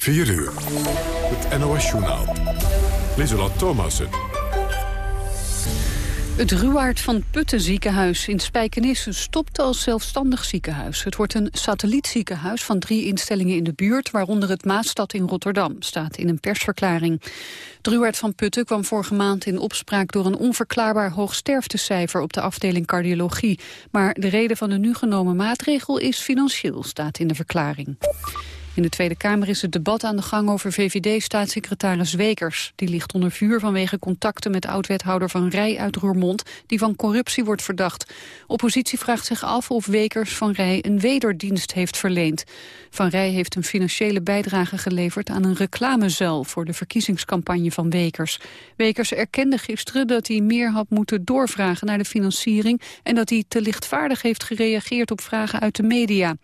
4 uur. Het NOS-journaal. Lieselot Thomassen. Het Ruwaard van Putten ziekenhuis in Spijkenisse stopt als zelfstandig ziekenhuis. Het wordt een satellietziekenhuis van drie instellingen in de buurt... waaronder het Maastad in Rotterdam, staat in een persverklaring. Het van Putten kwam vorige maand in opspraak... door een onverklaarbaar hoog sterftecijfer op de afdeling cardiologie. Maar de reden van de nu genomen maatregel is financieel, staat in de verklaring. In de Tweede Kamer is het debat aan de gang over VVD-staatssecretaris Wekers. Die ligt onder vuur vanwege contacten met oud-wethouder Van Rij uit Roermond... die van corruptie wordt verdacht. Oppositie vraagt zich af of Wekers Van Rij een wederdienst heeft verleend. Van Rij heeft een financiële bijdrage geleverd aan een reclamezuil... voor de verkiezingscampagne van Wekers. Wekers erkende gisteren dat hij meer had moeten doorvragen naar de financiering... en dat hij te lichtvaardig heeft gereageerd op vragen uit de media.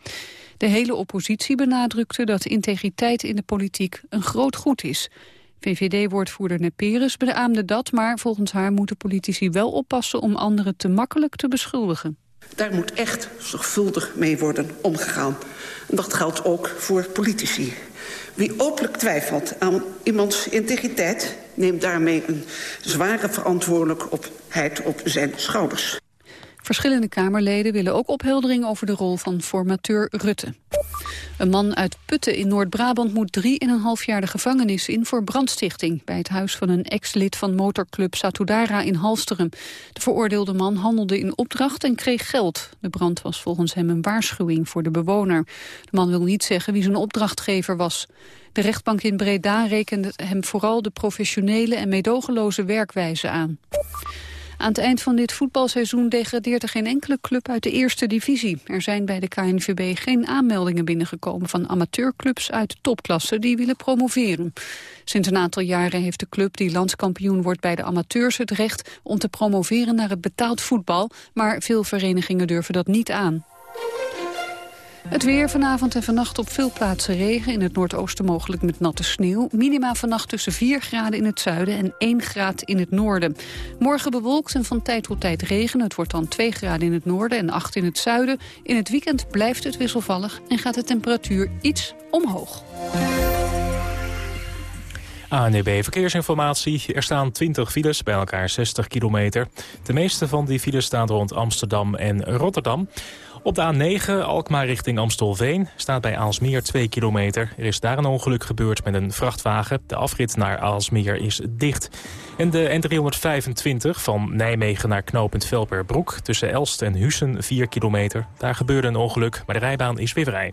De hele oppositie benadrukte dat integriteit in de politiek een groot goed is. VVD-woordvoerder Neperes beaamde dat, maar volgens haar moeten politici wel oppassen om anderen te makkelijk te beschuldigen. Daar moet echt zorgvuldig mee worden omgegaan. Dat geldt ook voor politici. Wie openlijk twijfelt aan iemands integriteit... neemt daarmee een zware verantwoordelijkheid op zijn schouders. Verschillende Kamerleden willen ook opheldering over de rol van formateur Rutte. Een man uit Putten in Noord-Brabant moet drie en een half jaar de gevangenis in voor brandstichting bij het huis van een ex-lid van motorclub Satudara in Halsteren. De veroordeelde man handelde in opdracht en kreeg geld. De brand was volgens hem een waarschuwing voor de bewoner. De man wil niet zeggen wie zijn opdrachtgever was. De rechtbank in Breda rekende hem vooral de professionele en medogeloze werkwijze aan. Aan het eind van dit voetbalseizoen degradeert er geen enkele club uit de eerste divisie. Er zijn bij de KNVB geen aanmeldingen binnengekomen van amateurclubs uit de topklasse die willen promoveren. Sinds een aantal jaren heeft de club die landskampioen wordt bij de amateurs het recht om te promoveren naar het betaald voetbal, maar veel verenigingen durven dat niet aan. Het weer vanavond en vannacht op veel plaatsen regen. In het noordoosten mogelijk met natte sneeuw. Minima vannacht tussen 4 graden in het zuiden en 1 graad in het noorden. Morgen bewolkt en van tijd tot tijd regen. Het wordt dan 2 graden in het noorden en 8 in het zuiden. In het weekend blijft het wisselvallig en gaat de temperatuur iets omhoog. ANEB Verkeersinformatie. Er staan 20 files, bij elkaar 60 kilometer. De meeste van die files staan rond Amsterdam en Rotterdam. Op de A9 Alkmaar richting Amstelveen staat bij Aalsmeer 2 kilometer. Er is daar een ongeluk gebeurd met een vrachtwagen. De afrit naar Aalsmeer is dicht. En de N325 van Nijmegen naar knooppunt Velperbroek... tussen Elst en Hussen 4 kilometer. Daar gebeurde een ongeluk, maar de rijbaan is weer vrij.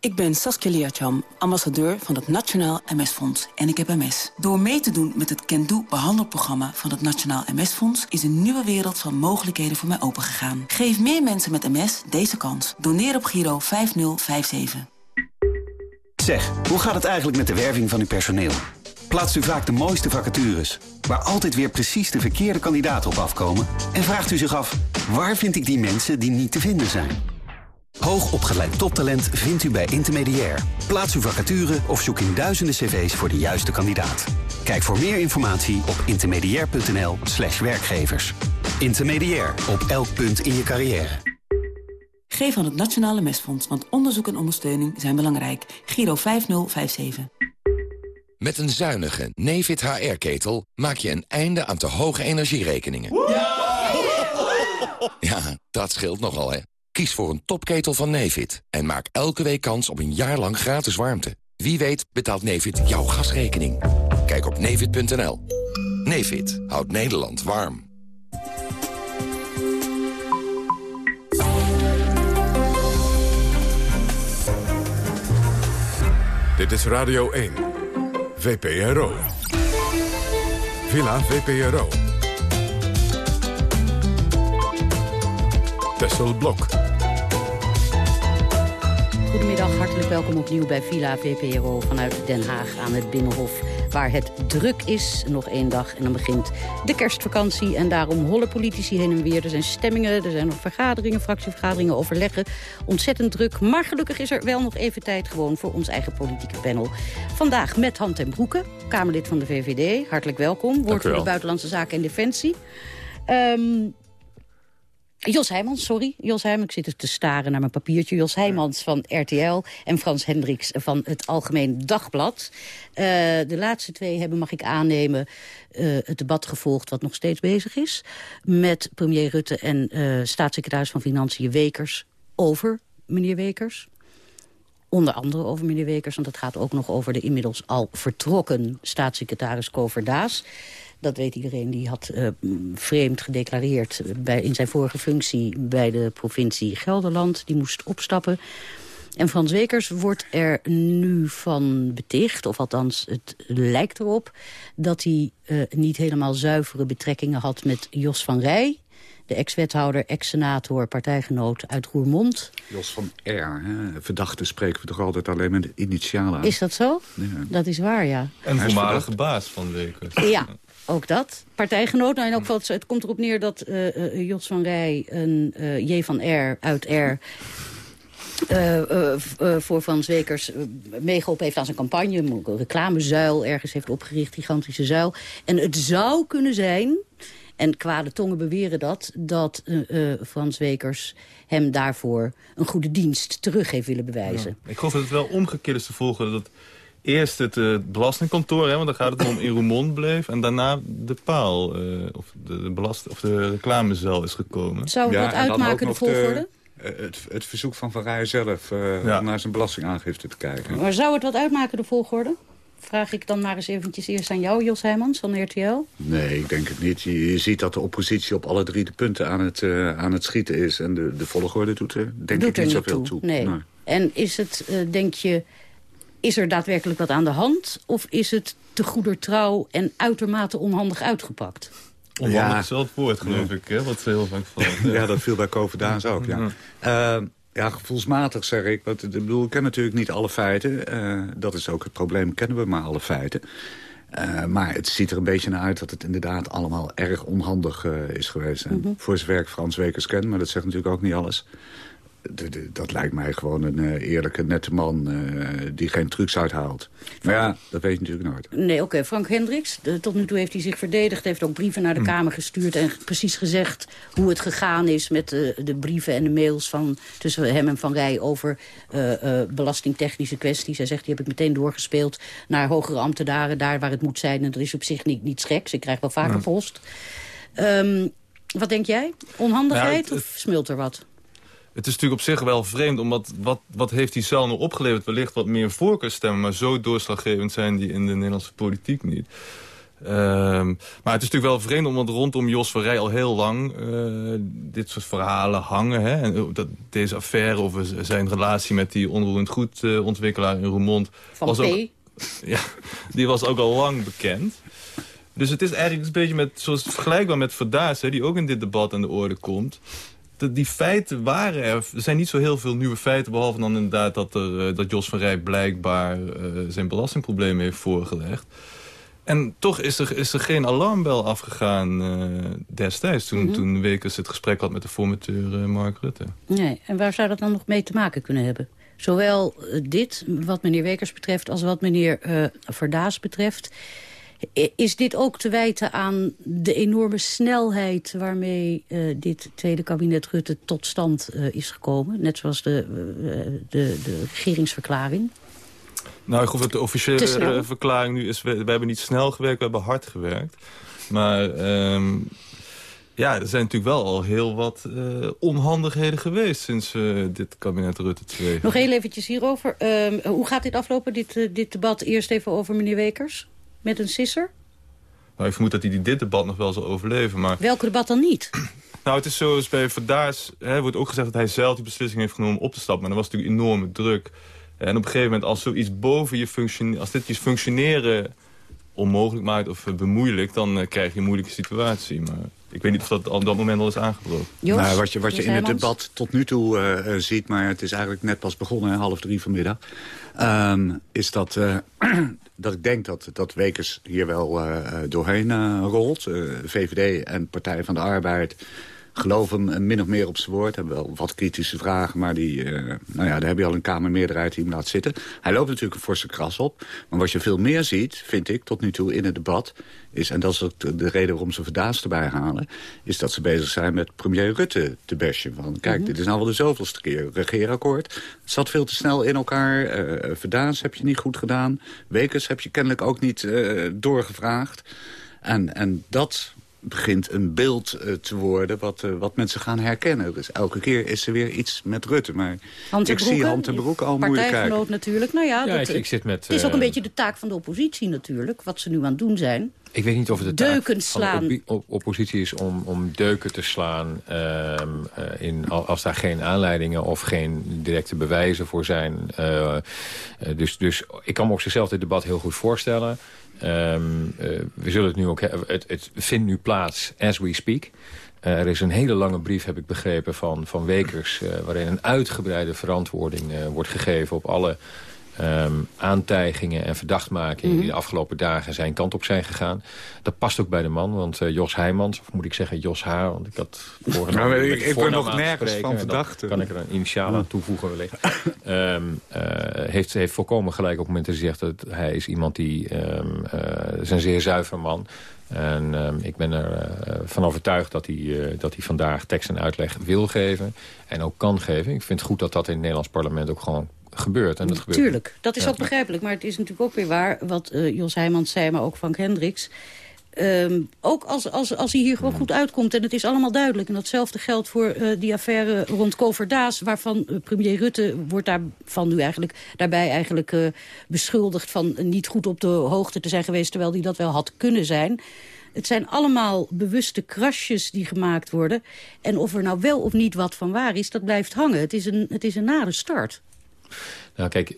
Ik ben Saskia Liacham, ambassadeur van het Nationaal MS-fonds en ik heb MS. Door mee te doen met het Can behandelprogramma van het Nationaal MS-fonds... is een nieuwe wereld van mogelijkheden voor mij opengegaan. Geef meer mensen met MS deze kans. Doneer op Giro 5057. Zeg, hoe gaat het eigenlijk met de werving van uw personeel? Plaatst u vaak de mooiste vacatures, waar altijd weer precies de verkeerde kandidaten op afkomen? En vraagt u zich af, waar vind ik die mensen die niet te vinden zijn? Hoogopgeleid toptalent vindt u bij Intermediair. Plaats uw vacature of zoek in duizenden cv's voor de juiste kandidaat. Kijk voor meer informatie op intermediair.nl slash werkgevers. Intermediair, op elk punt in je carrière. Geef aan het Nationale Mesfonds, want onderzoek en ondersteuning zijn belangrijk. Giro 5057. Met een zuinige Nefit HR-ketel maak je een einde aan te hoge energierekeningen. Ja, dat scheelt nogal, hè. Kies voor een topketel van Nevid en maak elke week kans op een jaar lang gratis warmte. Wie weet betaalt Nevid jouw gasrekening. Kijk op nevid.nl. Nevid houdt Nederland warm. Dit is Radio 1. VPRO. Villa VPRO. Tessel Blok. Goedemiddag, hartelijk welkom opnieuw bij Villa VPRO vanuit Den Haag aan het Binnenhof. Waar het druk is, nog één dag en dan begint de kerstvakantie. En daarom hollen politici heen en weer. Er zijn stemmingen, er zijn nog vergaderingen, fractievergaderingen, overleggen. Ontzettend druk, maar gelukkig is er wel nog even tijd gewoon voor ons eigen politieke panel. Vandaag met Hand en Broeke, Kamerlid van de VVD. Hartelijk welkom, woordvoerder Buitenlandse Zaken en Defensie. Um, Jos Heijmans, sorry. Jos Heijmans, ik zit te staren naar mijn papiertje. Jos Heijmans van RTL en Frans Hendricks van het Algemeen Dagblad. Uh, de laatste twee hebben, mag ik aannemen, uh, het debat gevolgd... wat nog steeds bezig is, met premier Rutte en uh, staatssecretaris van Financiën Wekers... over meneer Wekers. Onder andere over meneer Wekers, want het gaat ook nog over de inmiddels al vertrokken staatssecretaris Koverdaas. Dat weet iedereen. Die had uh, vreemd gedeclareerd bij, in zijn vorige functie bij de provincie Gelderland. Die moest opstappen. En Frans Wekers wordt er nu van beticht, of althans het lijkt erop... dat hij uh, niet helemaal zuivere betrekkingen had met Jos van Rij de ex-wethouder, ex-senator, partijgenoot uit Roermond. Jos van R, hè? verdachte spreken we toch altijd alleen met de initialen aan. Is dat zo? Ja. Dat is waar, ja. En voormalige baas van Wekers. Ja, ook dat. Partijgenoot. Nou, elk geval, het komt erop neer dat uh, uh, Jos van Rij een uh, J van R uit R... voor Van Zwekers meegeholpen heeft aan zijn campagne. Een reclamezuil ergens heeft opgericht, gigantische zuil. En het zou kunnen zijn, en kwade tongen beweren dat... dat Frans Wekers hem daarvoor een goede dienst terug heeft willen bewijzen. Ik geloof dat het wel omgekeerd is te volgen... dat eerst het uh, belastingkantoor, hè, want dan gaat het om in Roermond bleef... en daarna de paal, uh, of, de, de, belast, of de reclamezel is gekomen. Zou ja, dat uitmaken, de volgorde? De, uh, het, het, verzoek van Van Rijen zelf ja. om naar zijn belastingaangifte te kijken. Maar zou het wat uitmaken, de volgorde? Vraag ik dan maar eens eventjes eerst aan jou, Jos Heijmans van RTL. Nee, ik denk het niet. Je, je ziet dat de oppositie op alle drie de punten aan het, aan het schieten is. En de, de volgorde doet er denk doet ik niet zoveel toe. toe. Nee. nee. En is het, denk je is er daadwerkelijk wat aan de hand? Of is het te goeder trouw en uitermate onhandig uitgepakt? Onhandig ja. is wel het woord, geloof ik, hè, wat heel vaak valt. ja, dat viel bij Koverdaans ook, ja. Uh, ja, gevoelsmatig zeg ik. Want, ik bedoel, ik ken natuurlijk niet alle feiten. Uh, dat is ook het probleem, kennen we maar alle feiten. Uh, maar het ziet er een beetje naar uit dat het inderdaad allemaal erg onhandig uh, is geweest. En mm -hmm. Voor zover ik Frans Wekers ken, maar dat zegt natuurlijk ook niet alles dat lijkt mij gewoon een uh, eerlijke, nette man uh, die geen trucs uithaalt. Maar ja, dat weet je natuurlijk nooit. Nee, oké. Okay. Frank Hendricks, de, tot nu toe heeft hij zich verdedigd. Heeft ook brieven naar de hm. Kamer gestuurd en precies gezegd hoe het gegaan is met de, de brieven en de mails van, tussen hem en Van Rij over uh, belastingtechnische kwesties. Hij zegt, die heb ik meteen doorgespeeld naar hogere ambtenaren, daar waar het moet zijn. En dat is op zich niet, niet geks. Ik krijg wel vaker hm. post. Um, wat denk jij? Onhandigheid nou, het, of smult er wat? Het is natuurlijk op zich wel vreemd, omdat wat, wat heeft die cel nou opgeleverd? Wellicht wat meer voorkeurstemmen, maar zo doorslaggevend zijn die in de Nederlandse politiek niet. Um, maar het is natuurlijk wel vreemd, omdat rondom Jos van Rij al heel lang uh, dit soort verhalen hangen. Hè? En dat, deze affaire over zijn relatie met die onroerend goed uh, ontwikkelaar in Roermond... Van was. Ook, ja, die was ook al lang bekend. Dus het is eigenlijk een beetje met, zoals vergelijkbaar met Verdaas, hè, die ook in dit debat aan de orde komt de, die feiten waren er. Er zijn niet zo heel veel nieuwe feiten... behalve dan inderdaad dat, er, uh, dat Jos van Rij blijkbaar uh, zijn belastingprobleem heeft voorgelegd. En toch is er, is er geen alarmbel afgegaan uh, destijds... Toen, mm -hmm. toen Wekers het gesprek had met de formateur Mark Rutte. Nee, en waar zou dat dan nog mee te maken kunnen hebben? Zowel dit, wat meneer Wekers betreft... als wat meneer Verdaas betreft... Is dit ook te wijten aan de enorme snelheid waarmee uh, dit tweede kabinet Rutte tot stand uh, is gekomen? Net zoals de, uh, de, de regeringsverklaring. Nou, ik geloof dat de officiële verklaring nu is... We, we, hebben niet snel gewerkt, we hebben hard gewerkt. Maar um, ja, er zijn natuurlijk wel al heel wat onhandigheden geweest... sinds dit kabinet Rutte 2. Nog heel eventjes hierover. Um, hoe gaat dit aflopen, dit, dit debat? Eerst even over meneer Wekers. Met een sisser? Nou, ik vermoed dat hij dit debat nog wel zal overleven. Maar... Welk debat dan niet? Nou, het is zoals bij Verdaars... Hè, wordt ook gezegd dat hij zelf die beslissing heeft genomen om op te stappen. Maar er was natuurlijk enorme druk. En op een gegeven moment, als zoiets boven je functioneren... als dit je functioneren onmogelijk maakt of bemoeilijk... dan uh, krijg je een moeilijke situatie. Maar Ik weet niet of dat op dat moment al is aangebroken. Nou, wat je, wat je in het debat tot nu toe uh, ziet... maar het is eigenlijk net pas begonnen, half drie vanmiddag... Um, is dat, uh, dat ik denk dat, dat Wekers hier wel uh, doorheen rolt. VVD en Partij van de Arbeid geloven hem min of meer op zijn woord. Hebben wel wat kritische vragen, maar die, uh, nou ja, daar heb je al een kamermeerderheid die hem laat zitten. Hij loopt natuurlijk een forse kras op. Maar wat je veel meer ziet, vind ik, tot nu toe in het debat... is, en dat is ook de reden waarom ze Verdaas erbij halen... is dat ze bezig zijn met premier Rutte te bashen. Van, kijk, dit is nou wel de zoveelste keer. Regeerakkoord het zat veel te snel in elkaar. Uh, Verdaas heb je niet goed gedaan. Wekers heb je kennelijk ook niet uh, doorgevraagd. En, en dat begint een beeld uh, te worden wat, uh, wat mensen gaan herkennen. Dus elke keer is er weer iets met Rutte. Maar ik zie Hand en Broek al moeilijk kijken. natuurlijk. Nou ja, ja dat, ik, ik, zit met, het is ook een uh, beetje de taak van de oppositie natuurlijk. Wat ze nu aan het doen zijn. Ik weet niet of het de deuken slaan. op oppositie is om, om deuken te slaan... Ehm, in, als daar geen aanleidingen of geen directe bewijzen voor zijn. dus, dus ik kan me op zichzelf dit debat heel goed voorstellen... Um, uh, we zullen het nu ook. Het, het vindt nu plaats as we speak. Uh, er is een hele lange brief, heb ik begrepen, van, van Wekers... Uh, waarin een uitgebreide verantwoording wordt gegeven op alle um, aantijgingen en verdachtmakingen... Mhm. die de afgelopen dagen zijn kant op zijn gegaan. Dat past ook bij de man, want uh, Jos Heijmans, of moet ik zeggen Jos Haar... want ik had vorige nou, week ik, ik ben nog nergens van verdacht. kan ik er een initiaal aan toevoegen wellicht. um, uh, heeft, heeft volkomen gelijk op het moment dat hij zegt... dat hij is iemand die... Um, uh, is een zeer zuiver man en um, ik ben ervan uh, overtuigd dat hij, uh, dat hij vandaag tekst en uitleg wil geven. En ook kan geven. Ik vind het goed dat dat in het Nederlands parlement ook gewoon gebeurt. En dat gebeurt. Tuurlijk, dat is ja. ook begrijpelijk. Maar het is natuurlijk ook weer waar wat uh, Jos Heijmans zei, maar ook Frank Hendricks. Um, ook als, als, als hij hier gewoon goed uitkomt en het is allemaal duidelijk. En datzelfde geldt voor uh, die affaire rond Koverdaas... waarvan uh, premier Rutte wordt daarvan nu eigenlijk, daarbij eigenlijk uh, beschuldigd... van niet goed op de hoogte te zijn geweest... terwijl hij dat wel had kunnen zijn. Het zijn allemaal bewuste krasjes die gemaakt worden. En of er nou wel of niet wat van waar is, dat blijft hangen. Het is een, het is een nare start. Nou kijk,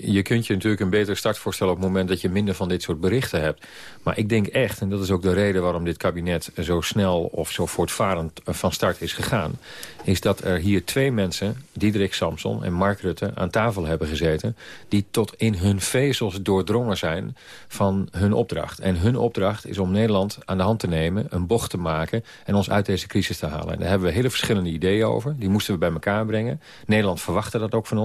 je kunt je natuurlijk een betere start voorstellen... op het moment dat je minder van dit soort berichten hebt. Maar ik denk echt, en dat is ook de reden waarom dit kabinet... zo snel of zo voortvarend van start is gegaan... is dat er hier twee mensen, Diederik Samson en Mark Rutte... aan tafel hebben gezeten... die tot in hun vezels doordrongen zijn van hun opdracht. En hun opdracht is om Nederland aan de hand te nemen... een bocht te maken en ons uit deze crisis te halen. En daar hebben we hele verschillende ideeën over. Die moesten we bij elkaar brengen. Nederland verwachtte dat ook van ons.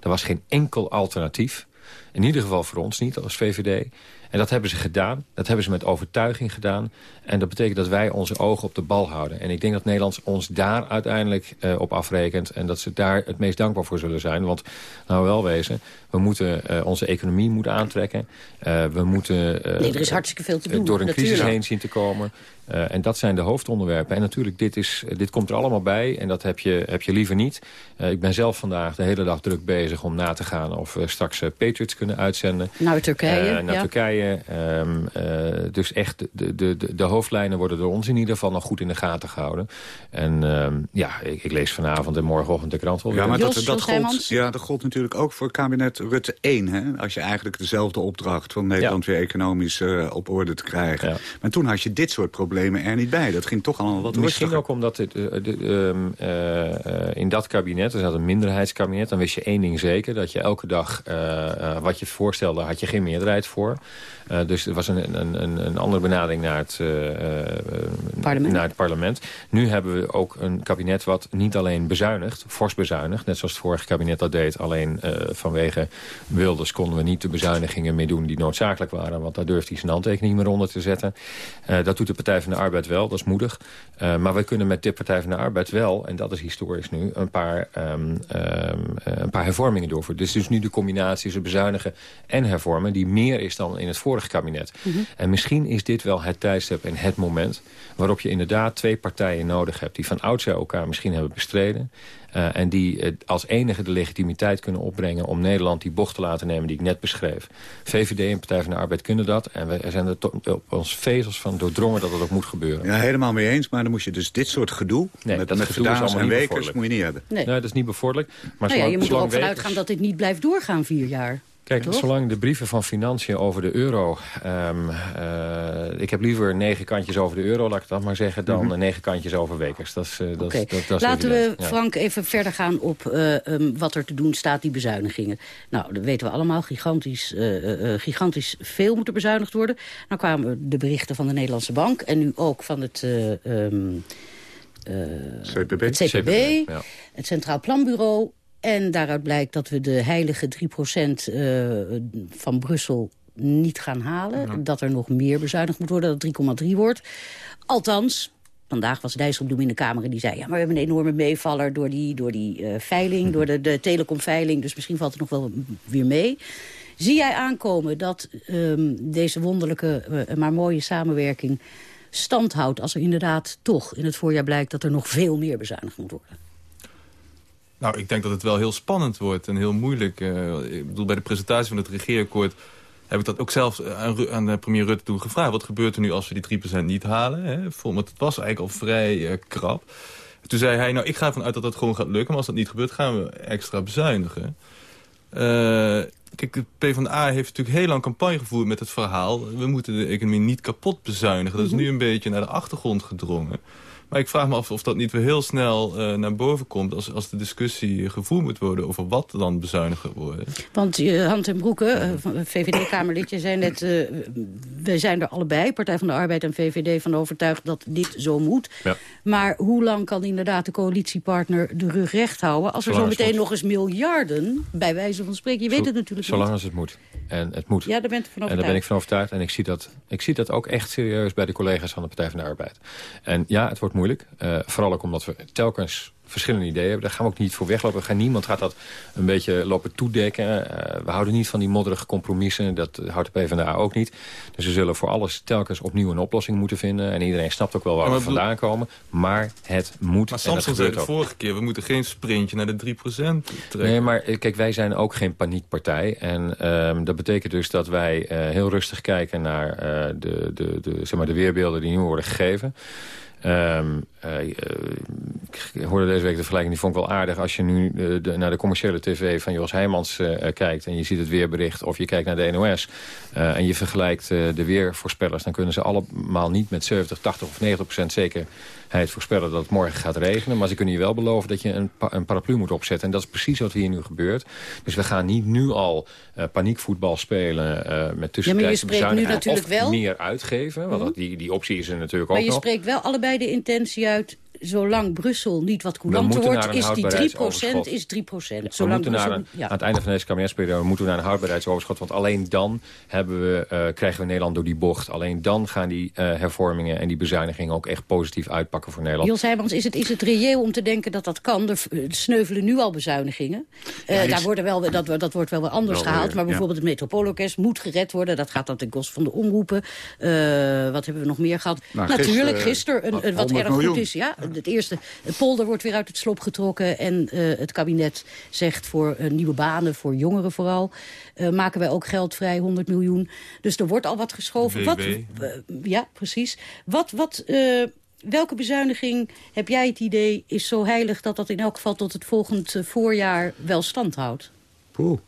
Er was geen enkel alternatief. In ieder geval voor ons niet, als VVD. En dat hebben ze gedaan. Dat hebben ze met overtuiging gedaan. En dat betekent dat wij onze ogen op de bal houden. En ik denk dat Nederland ons daar uiteindelijk uh, op afrekent. En dat ze daar het meest dankbaar voor zullen zijn. Want, nou wel wezen, we moeten uh, onze economie moeten aantrekken. Uh, we moeten nee, er is hartstikke veel te doen, door een natuurlijk. crisis heen zien te komen. Uh, en dat zijn de hoofdonderwerpen. En natuurlijk, dit, is, dit komt er allemaal bij. En dat heb je, heb je liever niet. Uh, ik ben zelf vandaag de hele dag druk bezig om na te gaan... of we straks uh, Patriots kunnen uitzenden. Naar Turkije. naar ja. Turkije. Um, dus echt, de, de, de, de hoofdlijnen worden door ons in ieder geval nog goed in de gaten gehouden. En um, ja, ik, ik, lees vanavond en morgenochtend de krant wel. Ja, maar Jos, dat, dat, gold, ja, dat gold natuurlijk ook voor kabinet Rutte 1. Hè? Als je eigenlijk dezelfde opdracht van Nederland ja. weer economisch op orde te krijgen. Ja. Maar toen had je dit soort problemen er niet bij. Dat ging toch allemaal wat Misschien rustiger. ook omdat uh, de, um, uh, in dat kabinet, er zat een minderheidskabinet... dan wist je één ding zeker, dat je elke dag wat je voorstelde... had je geen meerderheid voor. Uh, dus er was een, een, een, een andere benadering naar het, uh, parlement. naar het parlement. Nu hebben we ook een kabinet wat niet alleen bezuinigt, fors bezuinigt... net zoals het vorige kabinet dat deed. Alleen vanwege Wilders konden we niet de bezuinigingen mee doen die noodzakelijk waren. Want daar durft hij zijn handtekening meer onder te zetten. dat doet de Partij van de Arbeid wel, dat is moedig. maar wij kunnen met de Partij van de Arbeid wel, en dat is historisch nu... een paar, um, um, een paar hervormingen doorvoeren. Dus, dus nu de combinatie tussen bezuinigen en hervormen... die meer is dan in het vorige kabinet. Mm -hmm. En misschien is dit wel het tijdstip en het moment... waarop je inderdaad twee partijen nodig hebt... die van oudsher elkaar misschien hebben bestreden... Uh, en die uh, als enige de legitimiteit kunnen opbrengen... om Nederland die bocht te laten nemen die ik net beschreef. VVD en Partij van de Arbeid kunnen dat. En we zijn er op ons vezels van doordrongen dat dat ook moet gebeuren. Ja, helemaal mee eens. Maar dan moet je dus dit soort gedoe... Nee, met, dat met gedoe is allemaal en wekers moet je niet hebben. Nee. nee, dat is niet bevorderlijk. Maar nou ja, je moet er ook vanuit gaan dat dit niet blijft doorgaan vier jaar. Kijk, zolang de brieven van Financiën over de euro... Um, uh, ik heb liever negen kantjes over de euro, laat ik dat maar zeggen... dan mm -hmm. negen kantjes over Wekers. Dat is, uh, okay. dat, dat, dat Laten we, Frank, even verder gaan op uh, um, wat er te doen staat, die bezuinigingen. Nou, dat weten we allemaal. Gigantisch, gigantisch veel moet er bezuinigd worden. Nou kwamen de berichten van de Nederlandse Bank... en nu ook van het... Um, CPB, het, CPB, ja. het Centraal Planbureau en daaruit blijkt dat we de heilige 3% uh, van Brussel niet gaan halen. Ja. Dat er nog meer bezuinigd moet worden, dat het 3,3 wordt. Althans, vandaag was Dijsselbloem in de Kamer en die zei... ja, maar we hebben een enorme meevaller door die, door die uh, veiling, door de, de telecomveiling. Dus misschien valt het nog wel weer mee. Zie jij aankomen dat um, deze wonderlijke, uh, maar mooie samenwerking stand houdt... als er inderdaad toch in het voorjaar blijkt dat er nog veel meer bezuinigd moet worden? Nou, ik denk dat het wel heel spannend wordt en heel moeilijk. Uh, ik bedoel, bij de presentatie van het regeerakkoord heb ik dat ook zelf aan, aan de premier Rutte toen gevraagd. Wat gebeurt er nu als we die 3% niet halen? Hè? Want het was eigenlijk al vrij krap. Toen zei hij, nou, ik ga ervan uit dat dat gewoon gaat lukken. Maar als dat niet gebeurt, gaan we extra bezuinigen. Uh, kijk, de PvdA heeft natuurlijk heel lang campagne gevoerd met het verhaal... we moeten de economie niet kapot bezuinigen. Dat is nu een beetje naar de achtergrond gedrongen. Maar ik vraag me af of dat niet weer heel snel uh, naar boven komt... Als, als de discussie gevoerd moet worden over wat dan bezuinigen worden. Want uh, Hand en Broeke, uh, VVD-Kamerlidje, zei net... wij zijn er allebei, Partij van de Arbeid en VVD, van overtuigd dat dit zo moet. Ja. Maar hoe lang kan inderdaad de coalitiepartner de rug recht houden... als er zo meteen nog eens miljarden, bij wijze van spreken... Je weet het natuurlijk Zolang niet. als het moet. En het moet. Ja, daar bent u van overtuigd. En daar ben ik van overtuigd. En ik zie, dat, ik zie dat ook echt serieus bij de collega's van de Partij van de Arbeid. En ja, het wordt moeilijk. Uh, vooral ook omdat we telkens verschillende ideeën hebben. Daar gaan we ook niet voor weglopen. Gaan, niemand gaat dat een beetje lopen toedekken. Uh, we houden niet van die modderige compromissen. Dat houdt de PvdA ook niet. Dus we zullen voor alles telkens opnieuw een oplossing moeten vinden. En iedereen snapt ook wel waar we vandaan komen. Maar het moet. Maar Samson zei de vorige keer, we moeten geen sprintje naar de 3% trekken. Nee, maar kijk, wij zijn ook geen paniekpartij. En um, dat betekent dus dat wij uh, heel rustig kijken naar uh, de, de, de, zeg maar de weerbeelden die nu worden gegeven. Um, uh, ik hoorde deze week de vergelijking, die vond ik wel aardig. Als je nu de, naar de commerciële tv van Jos Heijmans uh, kijkt... en je ziet het weerbericht of je kijkt naar de NOS... En je vergelijkt de weervoorspellers... dan kunnen ze allemaal niet met 70, 80 of 90 procent zekerheid voorspellen... dat het morgen gaat regenen. Maar ze kunnen je wel beloven dat je een, pa een paraplu moet opzetten. En dat is precies wat hier nu gebeurt. Dus we gaan niet nu al paniekvoetbal spelen... met tussentijdse ja, bezuinigingen of wel. meer uitgeven. Want mm -hmm. die, die optie is er natuurlijk maar ook nog. Maar je spreekt wel allebei de intentie uit zolang Brussel niet wat coulanter wordt, is die 3% is 3%. Ja, we moeten naar een, ja. Aan het einde van deze kabinetsperiode moeten we naar een houdbaarheidsoverschot. Want alleen dan hebben we, uh, krijgen we Nederland door die bocht. Alleen dan gaan die uh, hervormingen en die bezuinigingen ook echt positief uitpakken voor Nederland. Jos Heijmans, is het, is het reëel om te denken dat dat kan? Er sneuvelen nu al bezuinigingen. Uh, ja, daar worden wel, dat, dat wordt wel weer anders wel, gehaald. Maar bijvoorbeeld ja. het Metropoolorkest moet gered worden. Dat gaat dan ten koste van de omroepen. wat hebben we nog meer gehad? Nou, Natuurlijk, gisteren een, een, wat erg miljoen. goed is. Ja, het eerste het polder wordt weer uit het slop getrokken. En uh, het kabinet zegt voor uh, nieuwe banen, voor jongeren vooral... Uh, maken wij ook geld vrij, 100 miljoen. Dus er wordt al wat geschoven. Wat, ja, precies. Wat, wat, welke bezuiniging, heb jij het idee, is zo heilig... dat dat in elk geval tot het volgend voorjaar wel stand houdt? Poeh.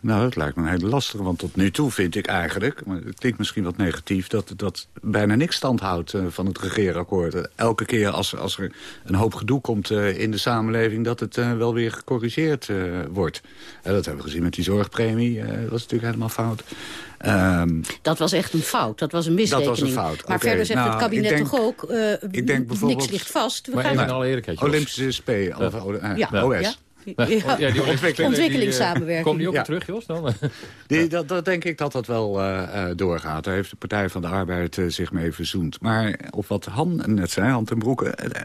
Nou, dat lijkt me een hele lastige, want tot nu toe vind ik eigenlijk... maar het klinkt misschien wat negatief... dat, dat bijna niks stand houdt uh, van het regeerakkoord. Elke keer als, als er een hoop gedoe komt uh, in de samenleving... dat het uh, wel weer gecorrigeerd wordt. dat hebben we gezien met die zorgpremie. dat was natuurlijk helemaal fout. Um, dat was echt een fout, dat was een misrekening. Dat was een fout. Maar okay. verder zegt nou, het kabinet denk, toch ook... ik denk bijvoorbeeld, niks ligt vast. We maar gaan even alle eerlijkheid, Olympische Spelen, of ja. OS. Ja. Ja, die ontwikkeling, ontwikkelingssamenwerking. Komen die ook ja. terug, Jos? Dan? Die, dat, dat denk ik dat dat wel uh, doorgaat. Daar heeft de Partij van de Arbeid uh, zich mee verzoend. Maar op wat Han net zei, Han ten Broeke... Uh,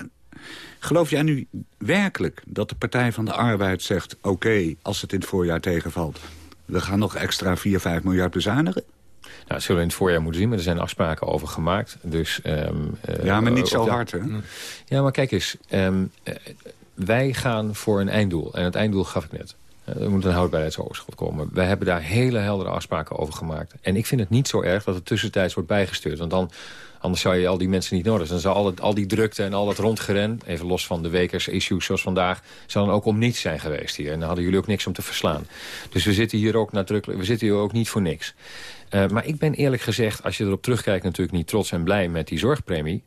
geloof jij nu werkelijk dat de Partij van de Arbeid zegt... oké, okay, als het in het voorjaar tegenvalt... we gaan nog extra 4, 5 miljard bezuinigen? Nou, dat zullen we in het voorjaar moeten zien, maar er zijn afspraken over gemaakt. Dus, um, ja, maar niet zo hard, hè? Ja, maar kijk eens... Um, wij gaan voor een einddoel. En het einddoel gaf ik net. Er moet een houdbaarheidsoverschot komen. Wij hebben daar hele heldere afspraken over gemaakt. En ik vind het niet zo erg dat het tussentijds wordt bijgestuurd. Want dan, Anders zou je al die mensen niet nodig. Dan zou al, al die drukte en al dat rondgeren... even los van de wekers-issues zoals vandaag... zou dan ook om niets zijn geweest hier. En dan hadden jullie ook niks om te verslaan. Dus we zitten hier ook nadrukkelijk... we zitten hier ook niet voor niks. Uh, maar ik ben eerlijk gezegd, als je erop terugkijkt... natuurlijk niet trots en blij met die zorgpremie.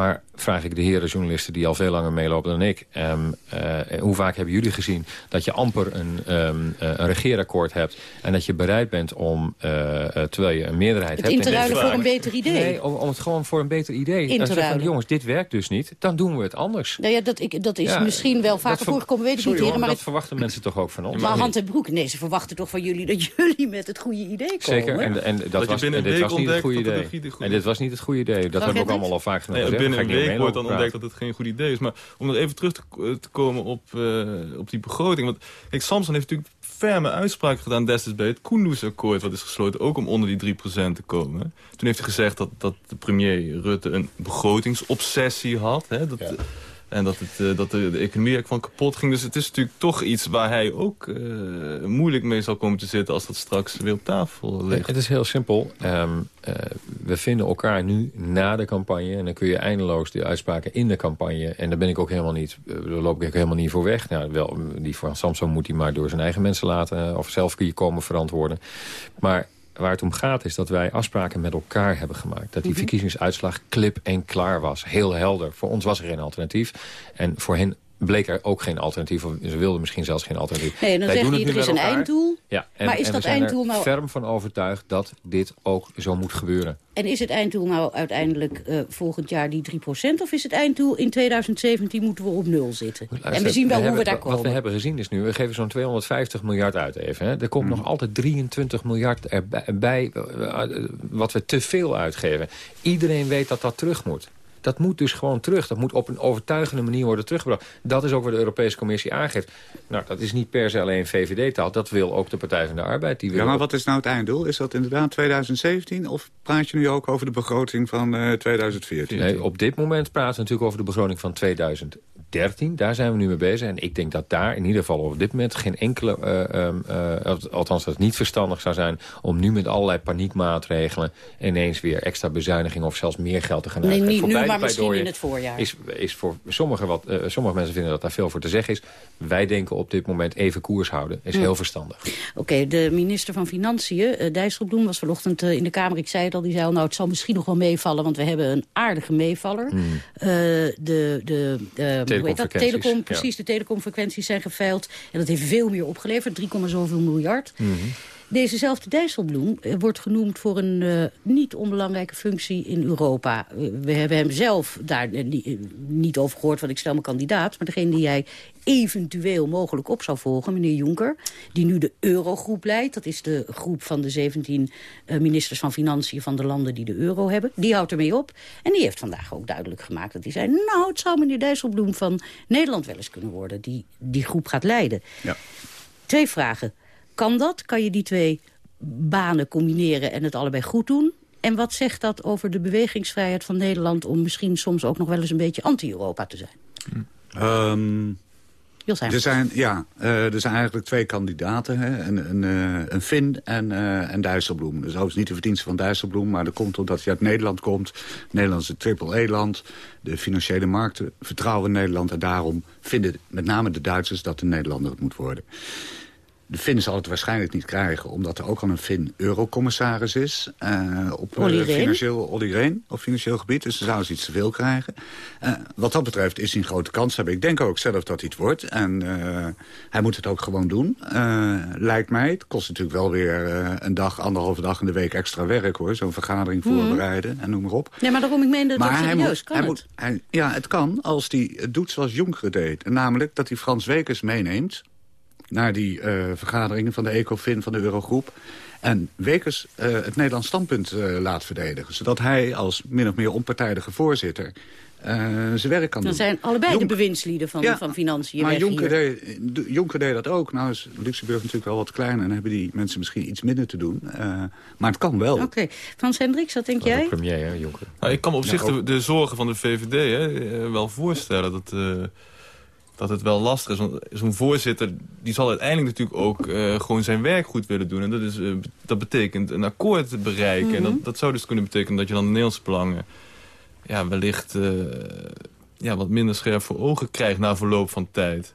Maar vraag ik de heren journalisten die al veel langer meelopen dan ik... Um, uh, hoe vaak hebben jullie gezien dat je amper een, um, een regeerakkoord hebt... en dat je bereid bent om, uh, terwijl je een meerderheid het hebt... Het in te ruilen voor een beter idee? Nee, om, om, het gewoon voor een beter idee. In te zeggen, jongens, dit werkt dus niet, dan doen we het anders. Nou ja, dat, ik, dat is ja, misschien wel vaker voorgekomen, weet ik niet, heren. Maar dat het, verwachten mensen toch ook van ons? Maar hand en broek, nee, ze verwachten toch van jullie... dat jullie met het goede idee komen? Zeker, en, en dat, dat was, en dit was niet het goede idee. En dit was niet het goede idee. Dat hebben we ook allemaal al vaak genoeg gezegd. Binnen een week wordt dan ontdekt dat het geen goed idee is. Maar om nog even terug te, te komen op, uh, op die begroting. Want kijk, Samson heeft natuurlijk ferme uitspraken gedaan destijds bij het Koendersakkoord... wat is gesloten, ook om onder die 3% te komen. Toen heeft hij gezegd dat, dat de premier Rutte een begrotingsobsessie had. Hè, dat, ja. En dat, het, uh, dat de, economie ervan kapot ging. Dus het is natuurlijk toch iets waar hij ook uh, moeilijk mee zal komen te zitten... als dat straks weer op tafel ligt. Het is heel simpel. Um, uh, we vinden elkaar nu na de campagne... en dan kun je eindeloos die uitspraken in de campagne... en daar ben ik ook helemaal niet, daar loop ik ook helemaal niet voor weg. Nou, wel, die van Samson moet hij maar door zijn eigen mensen laten... of zelf kun je komen verantwoorden. Maar waar het om gaat is dat wij afspraken met elkaar hebben gemaakt. Dat die -hmm. verkiezingsuitslag klip en klaar was. Heel helder. Voor ons was er geen alternatief. En voor hen bleek er ook geen alternatief. Of ze wilden misschien zelfs geen alternatief. Nee, dan Wij zeg doen je, het er is een einddoel. Ja, en, maar is en dat we zijn einddoel er nou... ferm van overtuigd dat dit ook zo moet gebeuren. En is het einddoel nou uiteindelijk uh, volgend jaar die 3%? Of is het einddoel in 2017 moeten we op nul zitten? Luister, en we zien wel we hoe hebben, we daar komen. Wat we hebben gezien is nu, we geven zo'n 250 miljard uit even. Hè. Er komt mm. nog altijd 23 miljard erbij, uh, wat we te veel uitgeven. Iedereen weet dat dat terug moet. Dat moet dus gewoon terug. Dat moet op een overtuigende manier worden teruggebracht. Dat is ook wat de Europese Commissie aangeeft. Nou, dat is niet per se alleen VVD-taal. Dat wil ook de Partij van de Arbeid. Die wil ja, maar wat is nou het einddoel? Is dat inderdaad 2017? Of praat je nu ook over de begroting van uh, 2014? Nee, op dit moment praten we natuurlijk over de begroting van 2013. Daar zijn we nu mee bezig. En ik denk dat daar in ieder geval op dit moment geen enkele... Uh, uh, althans, dat het niet verstandig zou zijn... om nu met allerlei paniekmaatregelen... ineens weer extra bezuiniging of zelfs meer geld te gaan nee, uitgeven. Niet nu, maar misschien in het voorjaar. Is, is voor sommige, wat, uh, sommige mensen vinden dat daar veel voor te zeggen is. Wij denken op dit moment even koers houden. Is hm. heel verstandig. Oké, okay, de minister van Financiën, uh, Dijsselbloem, was vanochtend uh, in de Kamer. Ik zei het al, die zei al, nou het zal misschien nog wel meevallen... want we hebben een aardige meevaller. Hm. de de, de telecom, telecom precies, ja. de telecomfrequenties zijn geveild. En dat heeft veel meer opgeleverd, 3, zoveel miljard. Mm -hmm. Dezezelfde Dijsselbloem uh, wordt genoemd voor een uh, niet onbelangrijke functie in Europa. Uh, we hebben hem zelf daar niet over gehoord, want ik stel me kandidaat. Maar degene die jij eventueel mogelijk op zou volgen, meneer Jonker... die nu de Eurogroep leidt, dat is de groep van de 17 ministers van Financiën... van de landen die de euro hebben, die houdt ermee op. En die heeft vandaag ook duidelijk gemaakt dat hij zei... nou, het zou meneer Dijsselbloem van Nederland wel eens kunnen worden... die die groep gaat leiden. Ja. Twee vragen. Kan dat? Kan je die twee banen combineren en het allebei goed doen? En wat zegt dat over de bewegingsvrijheid van Nederland... om misschien soms ook nog wel eens een beetje anti-Europa te zijn? Um, er zijn, ja, uh, er zijn eigenlijk twee kandidaten. Hè? Een, een, uh, een Fin en, uh, en Dijsselbloem. Dus dat is niet de verdienste van Dijsselbloem... maar dat komt omdat hij uit Nederland komt. Nederland is een triple-E-land. De financiële markten vertrouwen Nederland... en daarom vinden met name de Duitsers dat de Nederlander het moet worden. De Fin zal het waarschijnlijk niet krijgen... omdat er ook al een Fin-eurocommissaris is... Uh, op uh, financieel, Olly Rehn, op financieel gebied. Dus dan zouden ze iets te veel krijgen. Uh, wat dat betreft is hij een grote kans hebben. Ik denk ook zelf dat hij het wordt. En hij moet het ook gewoon doen, lijkt mij. Het kost natuurlijk wel weer een dag, anderhalve dag in de week extra werk, hoor. Zo'n vergadering mm. voorbereiden en noem maar op. Nee, maar daarom ik meen dat serieus moet, kan hij het? Moet, hij, ja, het kan als hij het doet zoals Juncker deed. En namelijk dat hij Frans Wekers meeneemt naar die uh, vergaderingen van de ECOFIN van de Eurogroep. En Wekers uh, het Nederlands standpunt uh, laat verdedigen. Zodat hij als min of meer onpartijdige voorzitter zijn werk kan Dan doen. zijn allebei Jonk... de bewindslieden van, ja, van Financiën Maar Jonker deed, Jonker deed dat ook. Nou is Luxemburg natuurlijk wel wat kleiner... en hebben die mensen misschien iets minder te doen. maar het kan wel. Oké. Okay. Frans Hendricks, wat denk jij? De premier, hè, Jonker. Nou, ik kan me op zich de, de, zorgen van de VVD hè, wel voorstellen... dat dat het wel lastig is. Want zo'n voorzitter die zal uiteindelijk natuurlijk ook uh, gewoon zijn werk goed willen doen. En dat, is, uh, dat betekent een akkoord bereiken. Mm -hmm. En dat, dat zou dus kunnen betekenen dat je dan de Nederlandse belangen ja, wellicht ja, wat minder scherp voor ogen krijgt na verloop van tijd.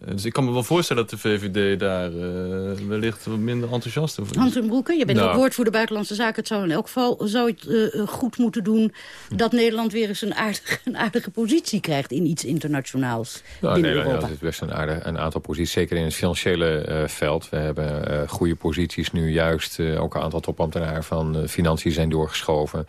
Eh, dus ik kan me wel voorstellen dat de VVD daar uh, wellicht wat minder enthousiast over is. Hans en Broeke, je bent nou. ook woordvoerder buitenlandse zaken. Het zou in elk geval zou het, uh, goed moeten doen... dat Nederland weer eens een aardige, een aardige positie krijgt... in iets internationaals nou, nee, Europa. Ja, het is best een, aardig, een aantal posities, zeker in het financiële uh, veld. We hebben goede posities nu juist. ook een aantal topambtenaren van financiën zijn doorgeschoven.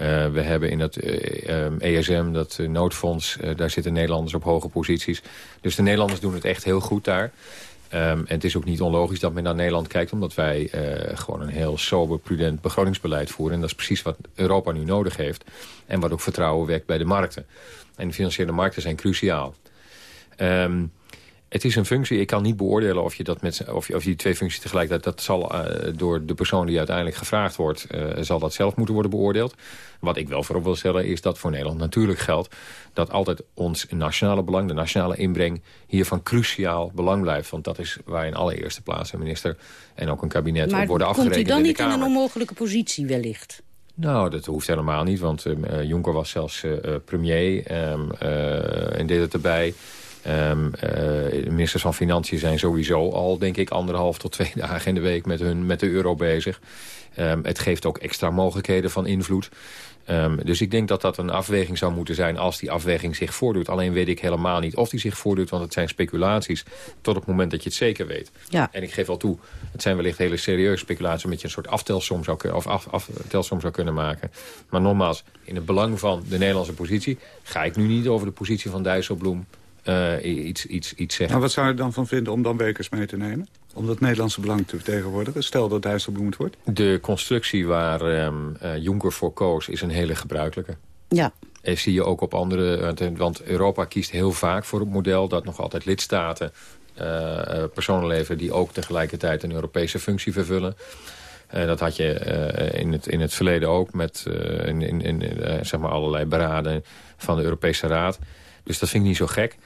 Uh, we hebben in het uh, um, ESM, dat uh, noodfonds, daar zitten Nederlanders op hoge posities. Dus de Nederlanders doen het echt heel goed daar. Um, en het is ook niet onlogisch dat men naar Nederland kijkt... omdat wij gewoon een heel sober, prudent begrotingsbeleid voeren. En dat is precies wat Europa nu nodig heeft. En wat ook vertrouwen wekt bij de markten. En de financiële markten zijn cruciaal. Um, het is een functie. Ik kan niet beoordelen of je dat met of, je, of die twee functies tegelijk... dat, zal uh, door de persoon die uiteindelijk gevraagd wordt... Uh, zal dat zelf moeten worden beoordeeld. Wat ik wel voorop wil stellen is dat voor Nederland natuurlijk geldt... dat altijd ons nationale belang, de nationale inbreng... hiervan cruciaal belang blijft. Want dat is waar in allereerste plaats een minister en ook een kabinet op worden afgerekend komt u dan niet in een onmogelijke positie wellicht? Nou, dat hoeft helemaal niet, want uh, Juncker was zelfs premier um, en deed het erbij... Um, uh, ministers van Financiën zijn sowieso al, denk ik, anderhalf tot twee dagen in de week met, hun, met de euro bezig. Um, het geeft ook extra mogelijkheden van invloed. Um, dus ik denk dat dat een afweging zou moeten zijn als die afweging zich voordoet. Alleen weet ik helemaal niet of die zich voordoet, want het zijn speculaties tot het moment dat je het zeker weet. Ja. En ik geef wel toe, het zijn wellicht hele serieuze speculaties... omdat je een soort aftelsom zou, of af, aftelsom zou kunnen maken. Maar nogmaals, in het belang van de Nederlandse positie... ga ik nu niet over de positie van Dijsselbloem uh, iets, iets, iets zeggen. Maar wat zou je dan van vinden om dan Bekers mee te nemen? Om dat Nederlandse belang te vertegenwoordigen? Stel dat Dijsselbloem het wordt. De constructie waar um, uh, Juncker voor koos is een hele gebruikelijke. Ja. En zie je ook op andere... Want Europa kiest heel vaak voor het model dat nog altijd lidstaten... Uh, personen leveren die ook tegelijkertijd een Europese functie vervullen. Uh, dat had je uh, in, het, in het verleden ook met uh, in, in, in zeg maar allerlei beraden van de Europese Raad. Dus dat vind ik niet zo gek.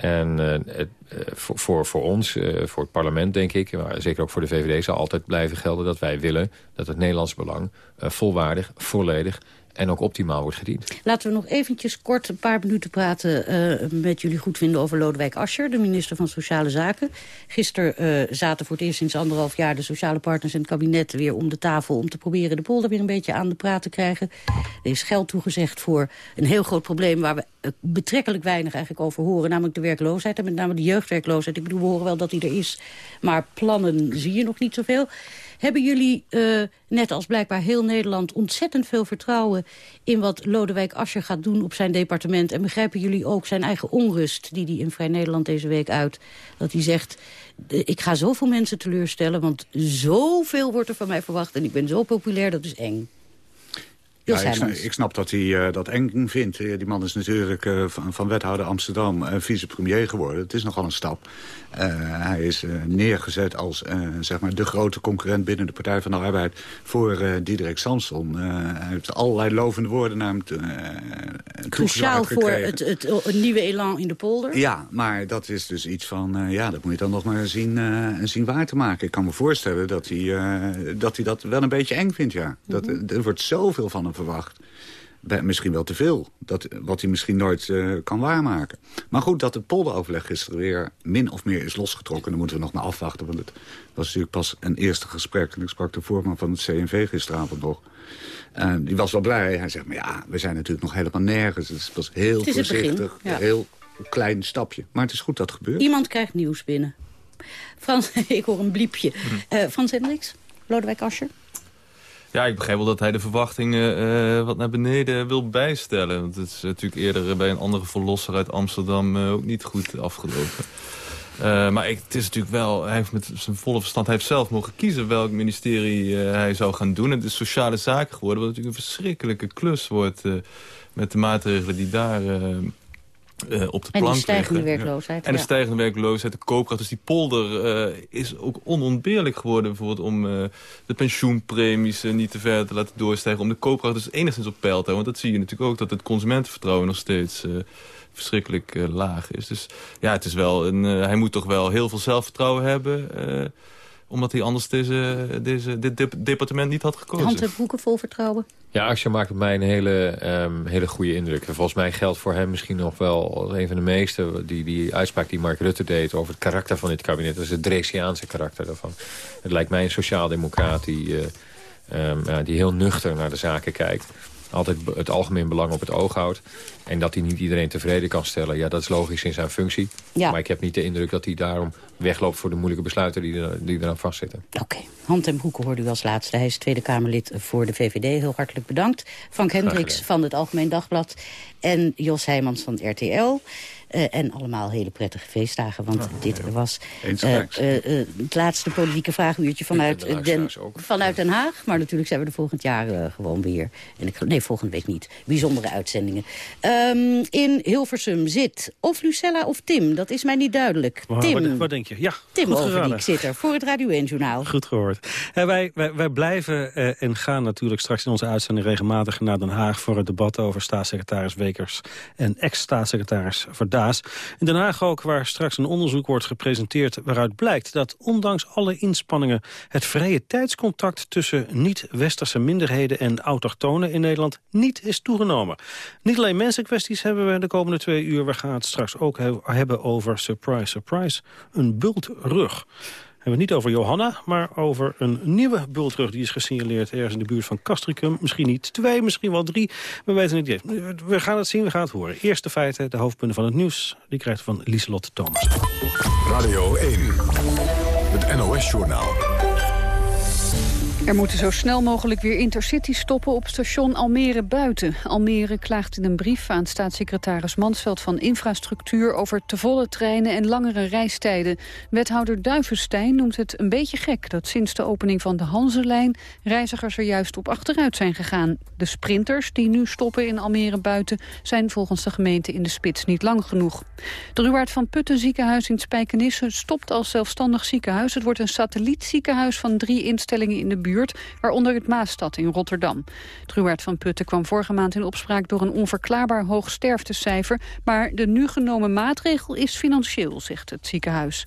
En het, uh, voor, voor, ons, uh, voor het parlement denk ik... maar zeker ook voor de VVD zal altijd blijven gelden... dat wij willen dat het Nederlands belang volwaardig, volledig en ook optimaal wordt gediend. Laten we nog eventjes kort een paar minuten praten... Uh, met jullie goed vinden over Lodewijk Asscher, de minister van Sociale Zaken. Gisteren uh, zaten voor het eerst sinds anderhalf jaar... de sociale partners in het kabinet weer om de tafel... om te proberen de polder weer een beetje aan de praat te krijgen. Er is geld toegezegd voor een heel groot probleem... waar we uh, betrekkelijk weinig eigenlijk over horen. Namelijk de werkloosheid en met name de jeugdwerkloosheid. Ik bedoel, we horen wel dat die er is, maar plannen zie je nog niet zoveel. Hebben jullie, uh, net als blijkbaar heel Nederland... ontzettend veel vertrouwen in wat Lodewijk Asscher gaat doen op zijn departement? En begrijpen jullie ook zijn eigen onrust die hij in Vrij Nederland deze week uit? Dat hij zegt, ik ga zoveel mensen teleurstellen... want zoveel wordt er van mij verwacht en ik ben zo populair, dat is eng. Ja, ik, snap, ik, snap, dat hij uh, dat eng vindt. Die man is natuurlijk uh, van, van, wethouder Amsterdam uh, vicepremier geworden. Het is nogal een stap. hij is neergezet als zeg maar de grote concurrent binnen de Partij van de Arbeid... voor Diederik Samson. hij heeft allerlei lovende woorden naar hem Cruciaal voor het, het, nieuwe elan in de polder? Ja, maar dat is dus iets van... ja, dat moet je dan nog maar zien, zien waar te maken. Ik kan me voorstellen dat hij, dat, hij dat wel een beetje eng vindt, ja. dat, mhm. er wordt zoveel van hem verwacht. Misschien wel te veel. Dat, wat hij misschien nooit uh, kan waarmaken. Maar goed, dat het polderoverleg gisteren weer min of meer is losgetrokken... dan moeten we nog maar afwachten. Want het was natuurlijk pas een eerste gesprek. En ik sprak de voorman van het CNV gisteravond nog. Uh, die was wel blij. Hij zegt, maar ja, we zijn natuurlijk nog helemaal nergens. Het was heel het voorzichtig. Een heel klein stapje. Maar het is goed dat het gebeurt. Iemand krijgt nieuws binnen. Frans, ik hoor een bliepje. Uh, Frans Hendricks, Lodewijk Asscher. Ja, ik begrijp wel dat hij de verwachtingen uh, wat naar beneden wil bijstellen. Want het is natuurlijk eerder bij een andere verlosser uit Amsterdam uh, ook niet goed afgelopen. Maar het is natuurlijk wel, hij heeft met zijn volle verstand, heeft zelf mogen kiezen welk ministerie hij zou gaan doen. Het is sociale zaken geworden, wat natuurlijk een verschrikkelijke klus wordt met de maatregelen die daar uh, op de en plank stijgende werkloosheid. En de stijgende werkloosheid, de koopkracht. Dus die polder uh, is ook onontbeerlijk geworden... bijvoorbeeld om uh, de pensioenpremies niet te ver te laten doorstijgen... om de koopkracht dus enigszins op peil te houden. Want dat zie je natuurlijk ook, dat het consumentenvertrouwen nog steeds... verschrikkelijk laag is. Dus ja, het is wel een, hij moet toch wel heel veel zelfvertrouwen hebben omdat hij anders deze, deze, dit departement niet had gekozen. Hand en boeken vol vertrouwen? Ja, Axel maakt op mij een hele, um, hele goede indruk. Volgens mij geldt voor hem misschien nog wel een van de meeste... die, die uitspraak die Mark Rutte deed over het karakter van dit kabinet. Dat is het Dresiaanse karakter daarvan. Het lijkt mij een sociaaldemocraat die, um, ja, die heel nuchter naar de zaken kijkt altijd het algemeen belang op het oog houdt. En dat hij niet iedereen tevreden kan stellen. Ja, dat is logisch in zijn functie. Maar ik heb niet de indruk dat hij daarom wegloopt voor de moeilijke besluiten die, er, die eraan vastzitten. Oké, okay. Hand en Broeke hoorde u als laatste. Hij is Tweede Kamerlid voor de VVD. Heel hartelijk bedankt. Frank Hendricks van het Algemeen Dagblad. En Jos Heijmans van RTL. Uh, en allemaal hele prettige feestdagen, want dit was uh, uh, het laatste politieke vraaguurtje vanuit, Den, vanuit Den Haag. Maar natuurlijk zijn we er volgend jaar gewoon weer. En ik, nee, volgende week niet. Bijzondere uitzendingen. Um, in Hilversum zit of Lucella of Tim, dat is mij niet duidelijk. Tim, wat, wat, denk je? Ja, Tim Overdiek zit er voor het Radio 1-journaal. Goed gehoord. wij, wij, wij blijven en gaan natuurlijk straks in onze uitzending regelmatig naar Den Haag... voor het debat over staatssecretaris Wekers en ex-staatssecretaris In Den Haag ook, waar straks een onderzoek wordt gepresenteerd... waaruit blijkt dat ondanks alle inspanningen... het vrije tijdscontact tussen niet-westerse minderheden... en autochtonen in Nederland niet is toegenomen. Niet alleen mensenkwesties hebben we de komende twee uur. We gaan het straks ook hebben over, surprise, surprise, een bultrug hebben we het niet over Johanna, maar over een nieuwe bultrug... die is gesignaleerd ergens in de buurt van Castricum. Misschien niet twee, misschien wel drie. We weten het niet. We gaan het zien, we gaan het horen. Eerste feiten, de hoofdpunten van het nieuws. Die krijgt van Lieselot Thomas. Radio 1, het NOS-journaal. Er moeten zo snel mogelijk weer intercity stoppen op station Almere Buiten. Almere klaagt in een brief aan staatssecretaris Mansveld van Infrastructuur... over te volle treinen en langere reistijden. Wethouder Duivenstein noemt het een beetje gek... dat sinds de opening van de Hanselijn reizigers er juist op achteruit zijn gegaan. De sprinters die nu stoppen in Almere Buiten... zijn volgens de gemeente in de spits niet lang genoeg. De Ruwaard van Putten ziekenhuis in Spijkenisse stopt als zelfstandig ziekenhuis. Het wordt een satellietziekenhuis van drie instellingen in de buurt waaronder het Maastad in Rotterdam. Truwaard van Putten kwam vorige maand in opspraak door een onverklaarbaar hoog sterftecijfer, maar de nu genomen maatregel is financieel, zegt het ziekenhuis.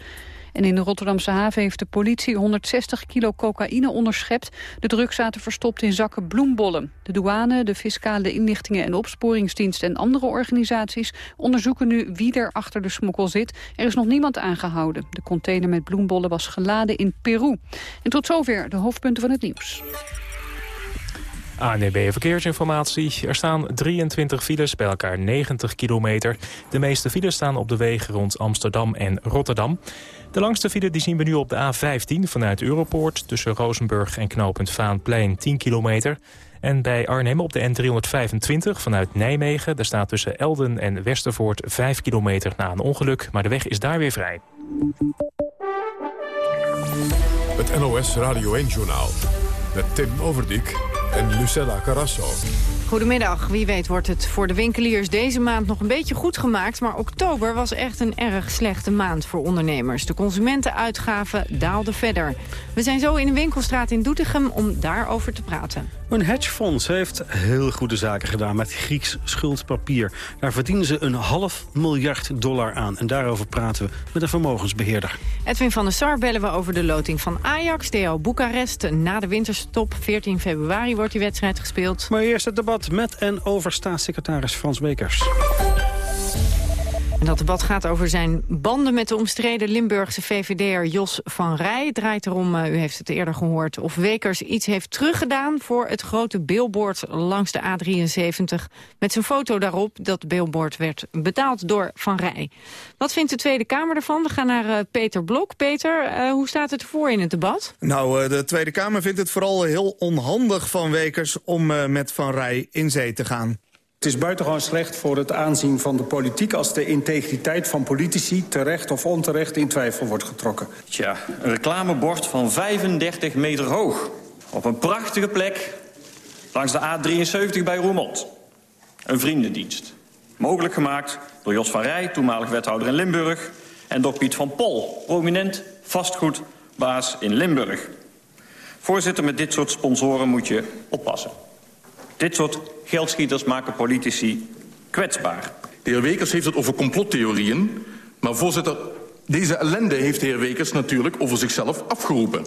En in de Rotterdamse haven heeft de politie 160 kilo cocaïne onderschept. De drugs zaten verstopt in zakken bloembollen. De douane, de fiscale inlichtingen en opsporingsdienst en andere organisaties onderzoeken nu wie er achter de smokkel zit. Er is nog niemand aangehouden. De container met bloembollen was geladen in Peru. En tot zover de hoofdpunten van het nieuws. ANEB Verkeersinformatie. Er staan 23 files, bij elkaar 90 kilometer. De meeste files staan op de wegen rond Amsterdam en Rotterdam. De langste file die zien we nu op de A15 vanuit Europoort... tussen Rozenburg en knooppunt Vaanplein 10 kilometer. En bij Arnhem op de N325 vanuit Nijmegen... daar staat tussen Elden en Westervoort 5 kilometer na een ongeluk... maar de weg is daar weer vrij. Het NOS Radio 1-journaal met Tim Overdijk en Lucella Carrasso. Goedemiddag. Wie weet wordt het voor de winkeliers deze maand nog een beetje goed gemaakt. Maar oktober was echt een erg slechte maand voor ondernemers. De consumentenuitgaven daalden verder. We zijn zo in de winkelstraat in Doetinchem om daarover te praten. Een hedgefonds heeft heel goede zaken gedaan met Grieks schuldpapier. Daar verdienen ze een half miljard dollar aan. En daarover praten we met een vermogensbeheerder. Edwin van der Sar bellen we over de loting van Ajax, DL Boekarest. Na de winterstop, 14 februari, wordt die wedstrijd gespeeld. Maar eerst het debat met en over staatssecretaris Frans Wekers. En dat debat gaat over zijn banden met de omstreden Limburgse VVD'er Jos van Rij. Het draait erom, uh, u heeft het eerder gehoord, of Wekers iets heeft teruggedaan... voor het grote billboard langs de A73. Met zijn foto daarop, dat billboard werd betaald door Van Rij. Wat vindt de Tweede Kamer ervan? We gaan naar uh, Peter Blok. Peter, uh, hoe staat het ervoor in het debat? Nou, de Tweede Kamer vindt het vooral heel onhandig van Wekers... om met Van Rij in zee te gaan. Het is buitengewoon slecht voor het aanzien van de politiek... als de integriteit van politici terecht of onterecht in twijfel wordt getrokken. Tja, een reclamebord van 35 meter hoog. Op een prachtige plek langs de A73 bij Roermond. Een vriendendienst. Mogelijk gemaakt door Jos van Rij, toenmalig wethouder in Limburg... en door Piet van Pol, prominent vastgoedbaas in Limburg. Voorzitter, met dit soort sponsoren moet je oppassen. Dit soort geldschieters maken politici kwetsbaar. De heer Wekers heeft het over complottheorieën. Maar voorzitter, deze ellende heeft de heer Wekers natuurlijk over zichzelf afgeroepen.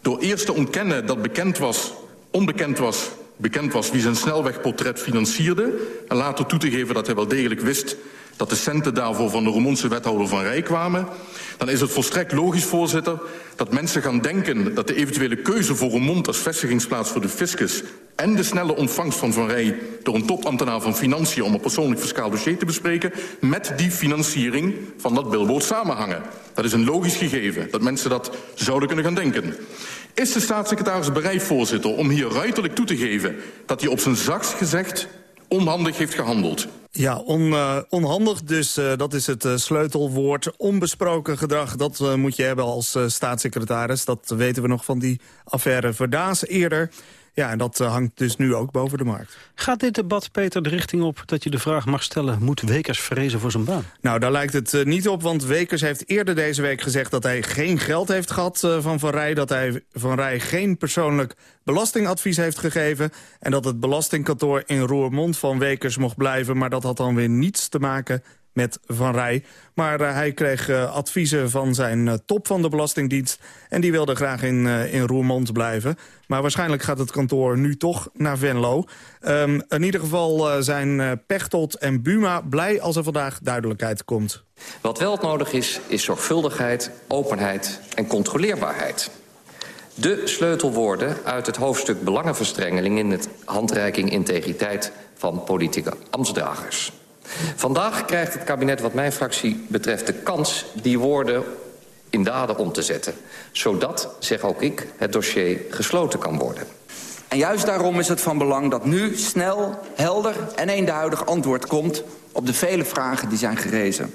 Door eerst te ontkennen dat bekend was, onbekend was bekend was wie zijn snelwegportret financierde... en later toe te geven dat hij wel degelijk wist dat de centen daarvoor van de Roermondse wethouder Van Rij kwamen... dan is het volstrekt logisch, voorzitter, dat mensen gaan denken... dat de eventuele keuze voor Roermond als vestigingsplaats voor de fiscus... en de snelle ontvangst van Van Rij door een topambtenaar van Financiën... om een persoonlijk fiscaal dossier te bespreken... met die financiering van dat billboard samenhangen. Dat is een logisch gegeven, dat mensen dat zouden kunnen gaan denken. Is de staatssecretaris bereid, voorzitter, om hier ruiterlijk toe te geven... dat hij op zijn zachtst gezegd onhandig heeft gehandeld? Ja, on, uh, onhandig, dus uh, dat is het uh, sleutelwoord. Onbesproken gedrag, dat moet je hebben als staatssecretaris. Dat weten we nog van die affaire Verdaas eerder. Ja, en dat hangt dus nu ook boven de markt. Gaat dit debat, Peter, de richting op dat je de vraag mag stellen... moet Wekers vrezen voor zijn baan? Nou, daar lijkt het uh, niet op, want Wekers heeft eerder deze week gezegd... dat hij geen geld heeft gehad uh, van Van Rij... dat hij Van Rij geen persoonlijk belastingadvies heeft gegeven... en dat het belastingkantoor in Roermond van Wekers mocht blijven... maar dat had dan weer niets te maken met Van Rij. Maar uh, hij kreeg uh, adviezen van zijn uh, top van de Belastingdienst... en die wilde graag in, in Roermond blijven. Maar waarschijnlijk gaat het kantoor nu toch naar Venlo. Um, in ieder geval zijn Pechtold en Buma blij als er vandaag duidelijkheid komt. Wat wel nodig is, is zorgvuldigheid, openheid en controleerbaarheid. De sleutelwoorden uit het hoofdstuk Belangenverstrengeling... in het handreiking integriteit van politieke ambtsdragers. Vandaag krijgt het kabinet wat mijn fractie betreft de kans die woorden in daden om te zetten. Zodat, zeg ook ik, het dossier gesloten kan worden. En juist daarom is het van belang dat nu snel, helder en eenduidig antwoord komt... op de vele vragen die zijn gerezen.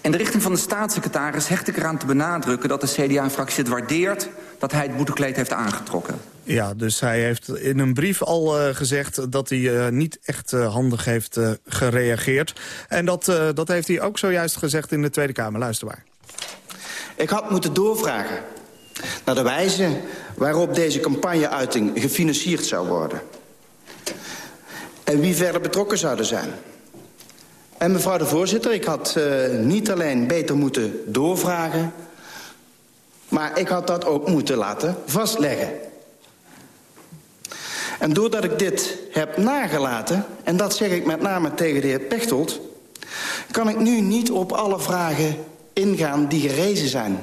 In de richting van de staatssecretaris hecht ik eraan te benadrukken... dat de CDA-fractie het waardeert dat hij het boetekleed heeft aangetrokken. Ja, dus hij heeft in een brief al uh, gezegd dat hij uh, niet echt uh, handig heeft gereageerd. En dat, dat heeft hij ook zojuist gezegd in de Tweede Kamer. Luister maar. Ik had moeten doorvragen naar de wijze waarop deze campagneuiting gefinancierd zou worden. En wie verder betrokken zouden zijn. En mevrouw de voorzitter, ik had niet alleen beter moeten doorvragen... maar ik had dat ook moeten laten vastleggen. En doordat ik dit heb nagelaten, en dat zeg ik met name tegen de heer Pechtold... kan ik nu niet op alle vragen ingaan die gerezen zijn.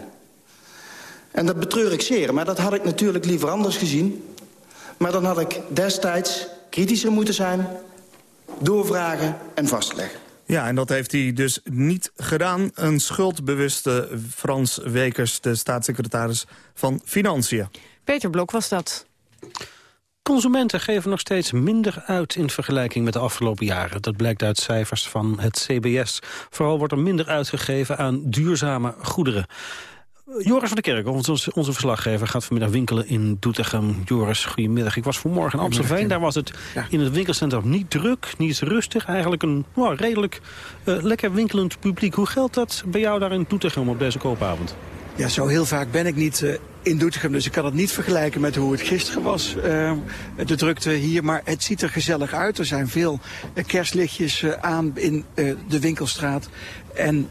En dat betreur ik zeer, maar dat had ik natuurlijk liever anders gezien. Maar dan had ik destijds kritischer moeten zijn, doorvragen en vastleggen. Ja, en dat heeft hij dus niet gedaan. Een schuldbewuste Frans Wekers, de staatssecretaris van Financiën. Peter Blok was dat. Consumenten geven nog steeds minder uit in vergelijking met de afgelopen jaren. Dat blijkt uit cijfers van het CBS. Vooral wordt er minder uitgegeven aan duurzame goederen. Joris van der Kerk, onze, onze verslaggever, gaat vanmiddag winkelen in Doetinchem. Joris, goedemiddag. Ik was vanmorgen in Amstelveen. Daar was het ja. in het winkelcentrum niet druk, niet rustig. Eigenlijk een nou, redelijk uh, lekker winkelend publiek. Hoe geldt dat bij jou daar in Doetinchem op deze koopavond? Ja, zo heel vaak ben ik niet uh, in Doetinchem, dus ik kan het niet vergelijken met hoe het gisteren was, uh, de drukte hier. Maar het ziet er gezellig uit. Er zijn veel uh, kerstlichtjes aan in de winkelstraat. En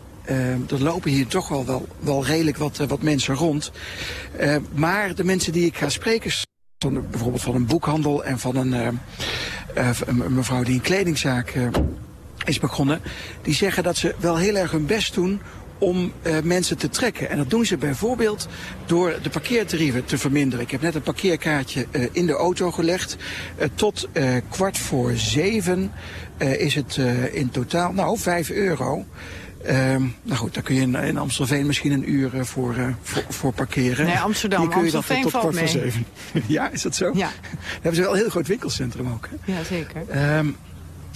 er lopen hier toch wel, wel, redelijk wat, wat mensen rond. maar de mensen die ik ga spreken, van, bijvoorbeeld van een boekhandel en van een, een mevrouw die een kledingzaak is begonnen, die zeggen dat ze wel heel erg hun best doen om mensen te trekken. En dat doen ze bijvoorbeeld door de parkeertarieven te verminderen. Ik heb net een parkeerkaartje in de auto gelegd. Tot kwart voor zeven is het in totaal, nou, vijf euro. Um, nou goed, daar kun je in, in Amstelveen misschien een uur uh, voor, uh, voor, voor, parkeren. Nee, Amsterdam, Hier kun je Amstelveen dat tot kwart voor zeven. ja, is dat zo? Ja. Dan hebben ze wel een heel groot winkelcentrum ook. Hè? Ja, zeker. Um,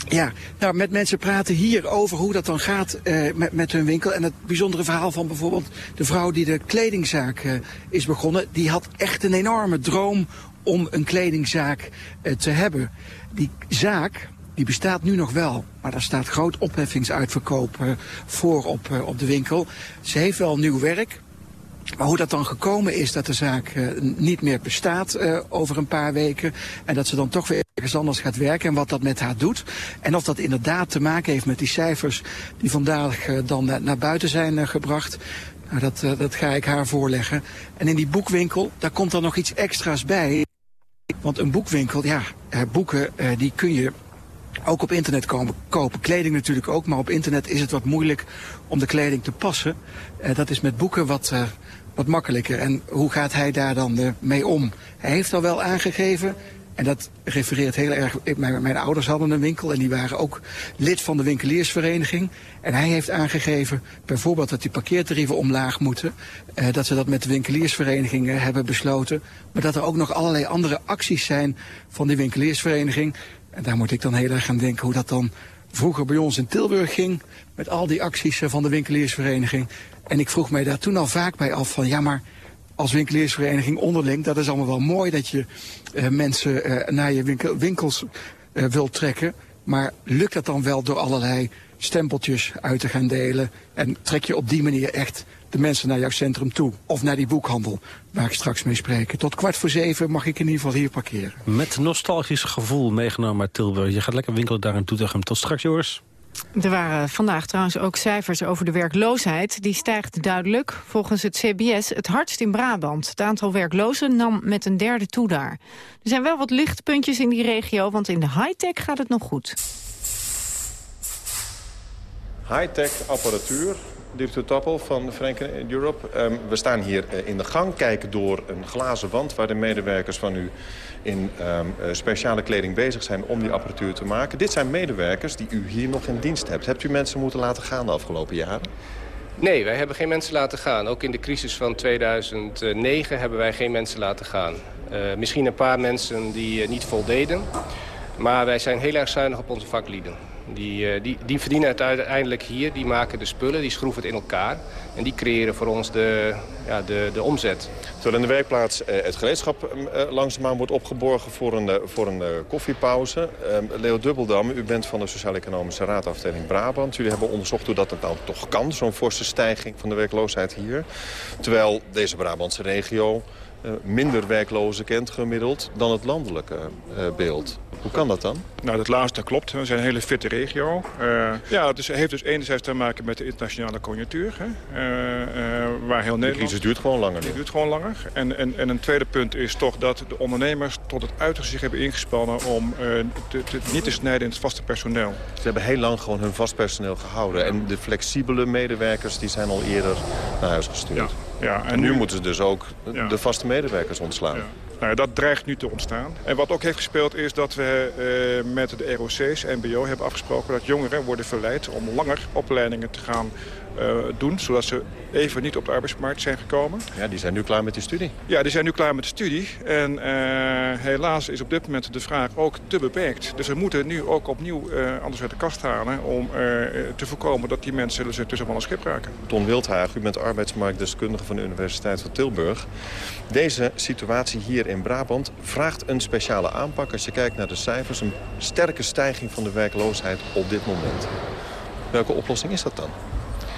ja, nou, met mensen praten hier over hoe dat dan gaat uh, met, met hun winkel. En het bijzondere verhaal van bijvoorbeeld de vrouw die de kledingzaak is begonnen. Die had echt een enorme droom om een kledingzaak te hebben. Die zaak, die bestaat nu nog wel. Maar daar staat groot opheffingsuitverkoop voor op, op de winkel. Ze heeft wel nieuw werk. Maar hoe dat dan gekomen is dat de zaak uh, niet meer bestaat over een paar weken... en dat ze dan toch weer ergens anders gaat werken en wat dat met haar doet... en of dat inderdaad te maken heeft met die cijfers die vandaag dan naar buiten zijn gebracht... Nou, dat, dat ga ik haar voorleggen. En in die boekwinkel, daar komt dan nog iets extra's bij. Want een boekwinkel, ja, boeken die kun je ook op internet komen, kopen. Kleding natuurlijk ook, maar op internet is het wat moeilijk om de kleding te passen. dat is met boeken wat, wat makkelijker. En hoe gaat hij daar dan mee om? Hij heeft al wel aangegeven en dat refereert heel erg... Mijn, mijn, ouders hadden een winkel en die waren ook lid van de winkeliersvereniging. En hij heeft aangegeven bijvoorbeeld dat die parkeertarieven omlaag moeten. Eh, dat ze dat met de winkeliersvereniging eh, hebben besloten. Maar dat er ook nog allerlei andere acties zijn van die winkeliersvereniging. En daar moet ik dan heel erg aan denken hoe dat dan vroeger bij ons in Tilburg ging. Met al die acties eh, van de winkeliersvereniging. En ik vroeg mij daar toen al vaak bij af van ja maar als winkeliersvereniging onderling, dat is allemaal wel mooi dat je uh, mensen uh, naar je winkel, winkels uh, wilt trekken. Maar lukt dat dan wel door allerlei stempeltjes uit te gaan delen? En trek je op die manier echt de mensen naar jouw centrum toe? Of naar die boekhandel waar ik straks mee spreek? Tot kwart voor zeven mag ik in ieder geval hier parkeren. Met nostalgisch gevoel meegenomen uit Tilburg. Je gaat lekker winkelen daar in Doetinchem. Tot straks, Joris. Er waren vandaag trouwens ook cijfers over de werkloosheid. Die stijgt duidelijk, volgens het CBS, het hardst in Brabant. Het aantal werklozen nam met een derde toe daar. Er zijn wel wat lichtpuntjes in die regio, want in de high-tech gaat het nog goed. High-tech apparatuur, directeur Tappel van Franken Europe. Um, we staan hier eh, in de gang, kijken door een glazen wand... waar de medewerkers van u in um, speciale kleding bezig zijn om die apparatuur te maken. Dit zijn medewerkers die u hier nog in dienst hebt. Hebt u mensen moeten laten gaan de afgelopen jaren? Nee, wij hebben geen mensen laten gaan. Ook in de crisis van 2009 hebben wij geen mensen laten gaan. Uh, misschien een paar mensen die uh, niet voldeden. Maar wij zijn heel erg zuinig op onze vaklieden. Die, uh, die, die verdienen het uiteindelijk hier, die maken de spullen, die schroeven het in elkaar. En die creëren voor ons de, ja, de, de omzet. Terwijl in de werkplaats uh, het gereedschap uh, langzaamaan wordt opgeborgen voor een, voor een koffiepauze. Ehm, Leo Dubbeldam, u bent van de Sociaal-Economische Raadafdeling Brabant. Jullie hebben onderzocht hoe dat nou toch kan, zo'n forse stijging van de werkloosheid hier. Terwijl deze Brabantse regio minder werklozen kent gemiddeld dan het landelijke beeld. Hoe kan dat dan? Nou, dat laatste klopt. We zijn een hele fitte regio. Uh, ja, het is, heeft dus enerzijds te maken met de internationale conjunctuur. Hè? Uh, uh, waar heel Nederland... De crisis duurt gewoon langer. Die duurt gewoon langer. En, en, en een tweede punt is toch dat de ondernemers tot het uiterste zich hebben ingespannen... om te, te, niet te snijden in het vaste personeel. Ze hebben heel lang gewoon hun vast personeel gehouden. En de flexibele medewerkers die zijn al eerder naar huis gestuurd. Ja. Ja, en, en nu, nu, moeten ze dus ook ja. de vaste medewerkers ontslaan. Ja. Nou, dat dreigt nu te ontstaan. En wat ook heeft gespeeld is dat we uh, met de ROC's, MBO, hebben afgesproken... dat jongeren worden verleid om langer opleidingen te gaan doen... zodat ze even niet op de arbeidsmarkt zijn gekomen. Ja, die zijn nu klaar met die studie. Ja, die zijn nu klaar met de studie. En uh, helaas is op dit moment de vraag ook te beperkt. Dus we moeten nu ook opnieuw uh, anders uit de kast halen... om te voorkomen dat die mensen ze tussen wel een schip raken. Ton Wildhaag, u bent arbeidsmarktdeskundige van de Universiteit van Tilburg. Deze situatie hier in Brabant vraagt een speciale aanpak. Als je kijkt naar de cijfers, een sterke stijging van de werkloosheid op dit moment. Welke oplossing is dat dan?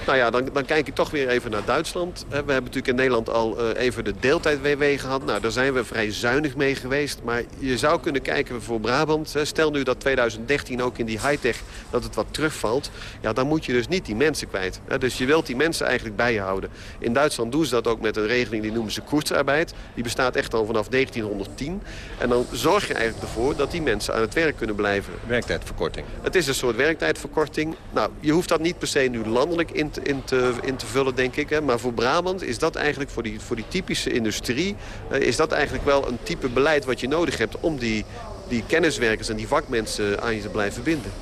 Nou ja, dan, dan kijk ik toch weer even naar Duitsland. We hebben natuurlijk in Nederland al uh, even de deeltijd-WW gehad. Nou, daar zijn we vrij zuinig mee geweest. Maar je zou kunnen kijken voor Brabant. Stel nu dat 2013 ook in die high-tech dat het wat terugvalt. Ja, dan moet je dus niet die mensen kwijt. Dus je wilt die mensen eigenlijk bij je houden. In Duitsland doen ze dat ook met een regeling die noemen ze koetsarbeid. Die bestaat echt al vanaf 1910. En dan zorg je eigenlijk ervoor dat die mensen aan het werk kunnen blijven. Werktijdverkorting. Het is een soort werktijdverkorting. Nou, je hoeft dat niet per se nu landelijk in te, in te, in te vullen, denk ik. Hè. Maar voor Brabant is dat eigenlijk, voor die, voor die typische industrie... Uh, is dat eigenlijk wel een type beleid wat je nodig hebt... om die, die kenniswerkers en die vakmensen aan je te blijven binden.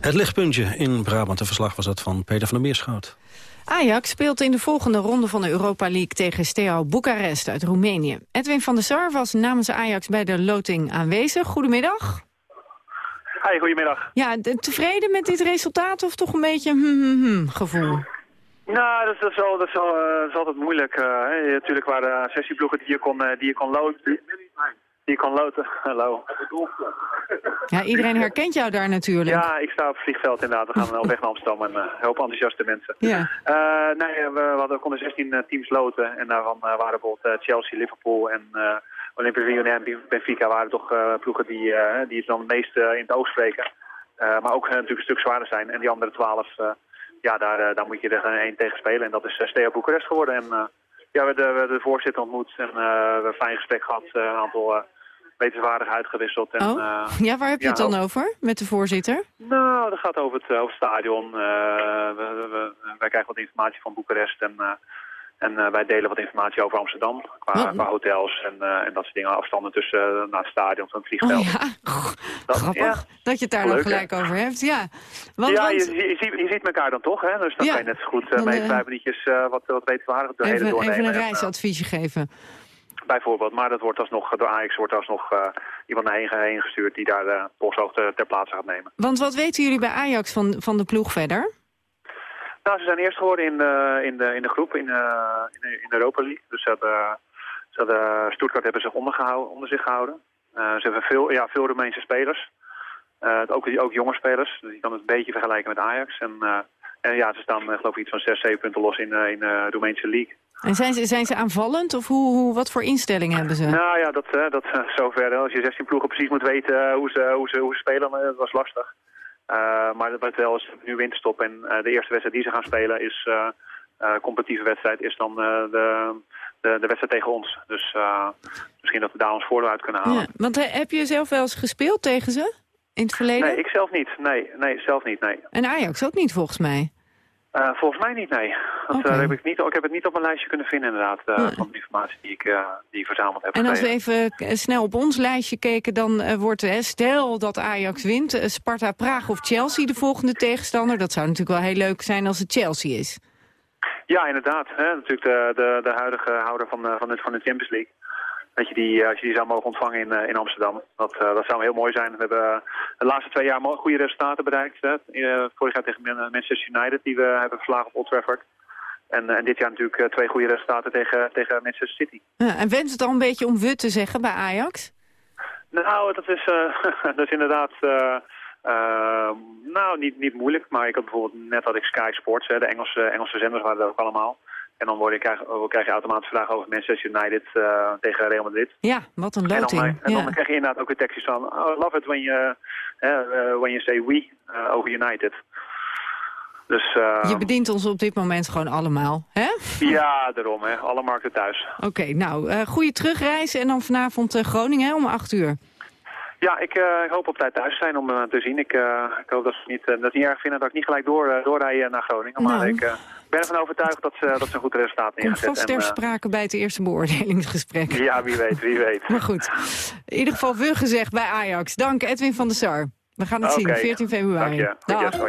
Het lichtpuntje in Brabant. De verslag was dat van Peter van der Meerschout. Ajax speelt in de volgende ronde van de Europa League tegen Steaua Boekarest uit Roemenië. Edwin van der Sar was namens Ajax bij de loting aanwezig. Goedemiddag. Hi, goedemiddag. Ja, tevreden met dit resultaat of toch een beetje hm, hm, hm, gevoel? Nou, dat, dat, is, wel, dat, is, uh, dat is altijd moeilijk. Uh, natuurlijk waren sessieploegen die je kon, uh, die je kon loten. Die, kon loten. Hallo. Ja, iedereen herkent jou daar natuurlijk. Ja, ik sta op het vliegveld inderdaad. We gaan op weg naar Amsterdam en uh, heel enthousiaste mensen. Ja. nee, we, we, hadden, konden 16 teams loten en daarvan waren bijvoorbeeld Chelsea, Liverpool en... Olympique Lyon en Benfica waren toch uh, ploegen die, uh, die het dan het meest uh, in het oog spreken. maar ook natuurlijk een stuk zwaarder zijn. En die andere twaalf, ja, daar, daar moet je er één tegen spelen. En dat is Steaua Boekarest geworden. En Ja, we hebben de, de voorzitter ontmoet en we hebben een fijn gesprek gehad. een aantal wetenswaardig uitgewisseld. En, oh. ja, waar heb je het dan over met de voorzitter? Nou, dat gaat over het, over het stadion. we, we, wij krijgen wat informatie van Boekarest en... En uh, wij delen wat informatie over Amsterdam, qua, qua hotels en, uh, en dat soort dingen. Afstanden tussen uh, naar het stadion van het vliegveld. Oh, ja. dat, Grappig ja. dat je het daar nog gelijk over hebt. Ja, want, ja want... Je, je, ziet, je, ziet, elkaar dan toch, hè? dus dan ja. kan je net zo goed uh, mee vijf minuutjes wat, wat wetenswaardig even, doornemen. Even een reisadviesje geven. Bijvoorbeeld, maar dat wordt alsnog, door Ajax wordt alsnog uh, iemand naar heen, heen gestuurd die daar de posthoogte ter plaatse gaat nemen. Want wat weten jullie bij Ajax van, van de ploeg verder? Nou, ze zijn eerst geworden in de, in de, in de groep in, uh, in, de, Europa League. Dus ze hadden, ze hadden, Stuttgart hebben zich onder, onder zich gehouden. Uh, ze hebben veel, ja, veel Roemeense spelers. Uh, ook, ook jonge spelers. Dus je kan het een beetje vergelijken met Ajax. En, en ja, ze staan geloof ik iets van 6, 7 punten los in, in de Roemeense League. En zijn ze, zijn ze aanvallend of hoe, hoe, wat voor instellingen hebben ze? Nou ja, dat, dat zover. Als je 16 ploegen precies moet weten hoe ze, hoe ze, hoe ze spelen, dat was lastig. Uh, maar wat wel is nu winterstop en uh, de eerste wedstrijd die ze gaan spelen is uh, competitieve wedstrijd is dan de, de, de, wedstrijd tegen ons. Dus misschien dat we daar ons voordeel uit kunnen halen. Ja, want heb je zelf wel eens gespeeld tegen ze in het verleden? Nee, ik zelf niet. Nee, nee zelf niet. Nee. En Ajax ook niet volgens mij? Uh, volgens mij niet, nee. Dat, okay. uh, heb ik, niet, ik heb het niet op mijn lijstje kunnen vinden inderdaad, uh, ja. van de informatie die ik, die ik verzameld heb. En als we even snel op ons lijstje keken, dan wordt, stel dat Ajax wint, Sparta, Praag of Chelsea de volgende tegenstander. Dat zou natuurlijk wel heel leuk zijn als het Chelsea is. Ja, inderdaad. Hè, natuurlijk de, de, de huidige houder van, van, de, van de Champions League. Dat je die, als je die zou mogen ontvangen in, in Amsterdam. Dat, uh, dat zou heel mooi zijn. We hebben de laatste twee jaar goede resultaten bereikt. Hè. Vorig jaar tegen Manchester United, die we hebben verslagen op Old Trafford. En, en dit jaar natuurlijk twee goede resultaten tegen, tegen Manchester City. Ja, en wens het al een beetje om wut te zeggen bij Ajax? Nou, dat is, dat is inderdaad... nou, niet, niet moeilijk, maar ik had bijvoorbeeld net had ik Sky Sports, hè, de Engelse, Engelse zenders waren er ook allemaal. En dan word je, krijg, krijg je automatisch vragen over Manchester United uh, tegen Real Madrid. Ja, wat een loting. En dan, en ja. dan krijg je inderdaad ook weer tekstjes van... Oh, I love it when you, uh, when you say we uh, over United. Dus, je bedient ons op dit moment gewoon allemaal, hè? Ja, daarom, hè. Alle markten thuis. Oké, okay, nou, goede terugreis en dan vanavond Groningen hè, om 8 uur. Ja, ik, uh, ik, hoop op tijd thuis te zijn om uh, te zien. Ik, uh, ik hoop dat ze niet, dat ze niet erg vinden dat ik niet gelijk door, doorrij naar Groningen. Maar nou. ik ben ervan overtuigd dat ze, dat ze een goed resultaat neergezet. Komt vast ter sprake bij het eerste beoordelingsgesprek. Ja, wie weet, wie weet. maar goed, in ieder geval veel gezegd bij Ajax. Dank Edwin van der Sar. We gaan het okay. zien, 14 februari. Dank je. Dag.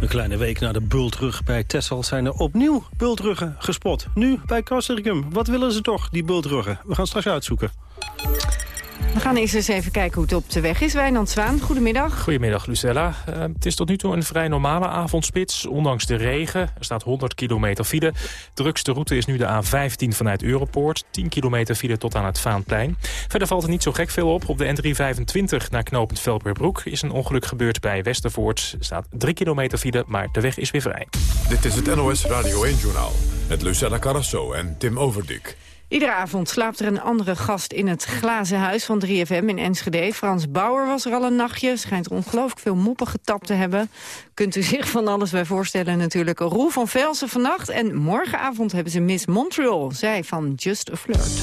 Een kleine week na de bultrug bij Texel zijn er opnieuw bultruggen gespot. Nu bij Castricum. Wat willen ze toch, die bultruggen? We gaan straks uitzoeken. We gaan eerst eens even kijken hoe het op de weg is. Wijnand Zwaan, goedemiddag. Goedemiddag, Lucella. Uh, het is tot nu toe een vrij normale avondspits. Ondanks de regen. Er staat 100 kilometer file. Drukste route is nu de A15 vanuit Europoort. 10 kilometer file tot aan het Vaanplein. Verder valt er niet zo gek veel op. Op de N325 naar knooppunt Velperbroek is een ongeluk gebeurd bij Westervoort. Er staat 3 kilometer file, maar de weg is weer vrij. Dit is het NOS Radio 1-journaal. Met Lucella Carrasso en Tim Overdik. Iedere avond slaapt er een andere gast in het glazen huis van 3FM in Enschede. Frans Bauer was er al een nachtje. Schijnt er ongelooflijk veel moppen getapt te hebben. Kunt u zich van alles bij voorstellen natuurlijk. Roel van Velsen vannacht. En morgenavond hebben ze Miss Montreal. Zij van Just a Flirt.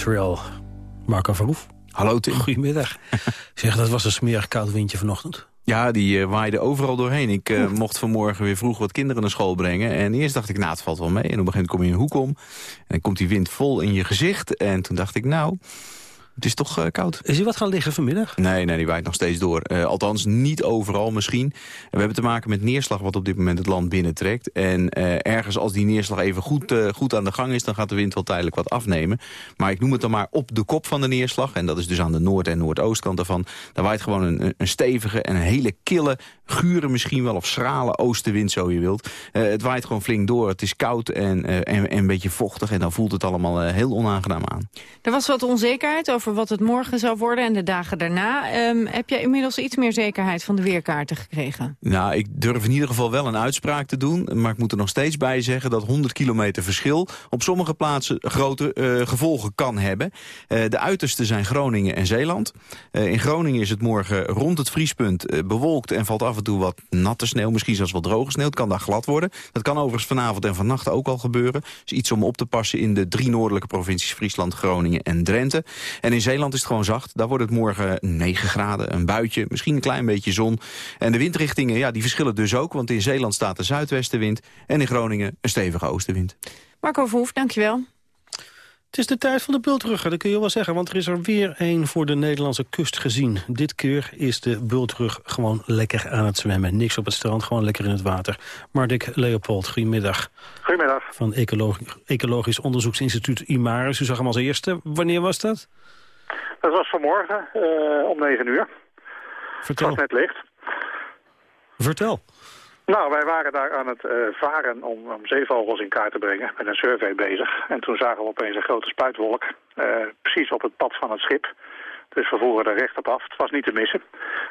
Montreal. Marco Verhoef. Hallo Tim. Goedemiddag. zeg, dat was een smerig koud windje vanochtend. Ja, die eh, waaide overal doorheen. Ik eh, mocht vanmorgen weer vroeg wat kinderen naar school brengen. En eerst dacht ik, nou, het valt wel mee. En op een gegeven moment kom je in een hoek om. En dan komt die wind vol in je gezicht. En toen dacht ik, nou, het is toch eh, koud. Is hij wat gaan liggen vanmiddag? Nee, nee, die waait nog steeds door. Eh, althans, niet overal misschien. En we hebben te maken met neerslag wat op dit moment het land binnentrekt. En eh, ergens als die neerslag even goed, eh, goed aan de gang is... dan gaat de wind wel tijdelijk wat afnemen. Maar ik noem het dan maar op de kop van de neerslag. En dat is dus aan de noord- en noordoostkant daarvan. Daar waait gewoon een, een stevige en een hele kille, gure misschien wel... of schrale oostenwind, zo je wilt. Eh, het waait gewoon flink door. Het is koud en, eh, en, en een beetje vochtig. En dan voelt het allemaal heel onaangenaam aan. Er was wat onzekerheid over wat het morgen zou worden en de dagen daarna. Ehm, heb jij inmiddels iets meer zekerheid van de weerkaarten gekregen? Nou, ik durf in ieder geval wel een uitspraak te doen. Maar ik moet er nog steeds bij zeggen dat 100 kilometer verschil... op sommige plaatsen grote eh, gevolgen kan hebben. Eh, de uiterste zijn Groningen en Zeeland. Eh, in Groningen is het morgen rond het vriespunt bewolkt... en valt af en toe wat natte sneeuw, misschien zelfs wat droge sneeuw. Het kan daar glad worden. Dat kan overigens vanavond en vannacht ook al gebeuren. Dus iets om op te passen in de drie noordelijke provincies... Friesland, Groningen en Drenthe. En in Zeeland is het gewoon zacht. Daar wordt het morgen 9 graden, een buitje, misschien een klein beetje zon. En de windrichtingen, ja, die verschillen dus ook. Want in Zeeland staat de zuidwestenwind en in Groningen een stevige oostenwind. Marco Verhoef, dankjewel. Het is de tijd van de bultrugger, dat kun je wel zeggen. Want er is er weer één voor de Nederlandse kust gezien. Dit keer is de bultrug gewoon lekker aan het zwemmen. Niks op het strand, gewoon lekker in het water. Mardik Leopold, goedemiddag. Goedemiddag. Van Ecologisch, Ecologisch Onderzoeksinstituut IMARIS. U zag hem als eerste. Wanneer was dat? Dat was vanmorgen eh, om 9 uur. Vertel. Het was net licht. Vertel. Nou, wij waren daar aan het eh, varen om, om zeevogels in kaart te brengen, met een survey bezig. En toen zagen we opeens een grote spuitwolk, eh, precies op het pad van het schip. Dus we voeren er recht op af. Het was niet te missen.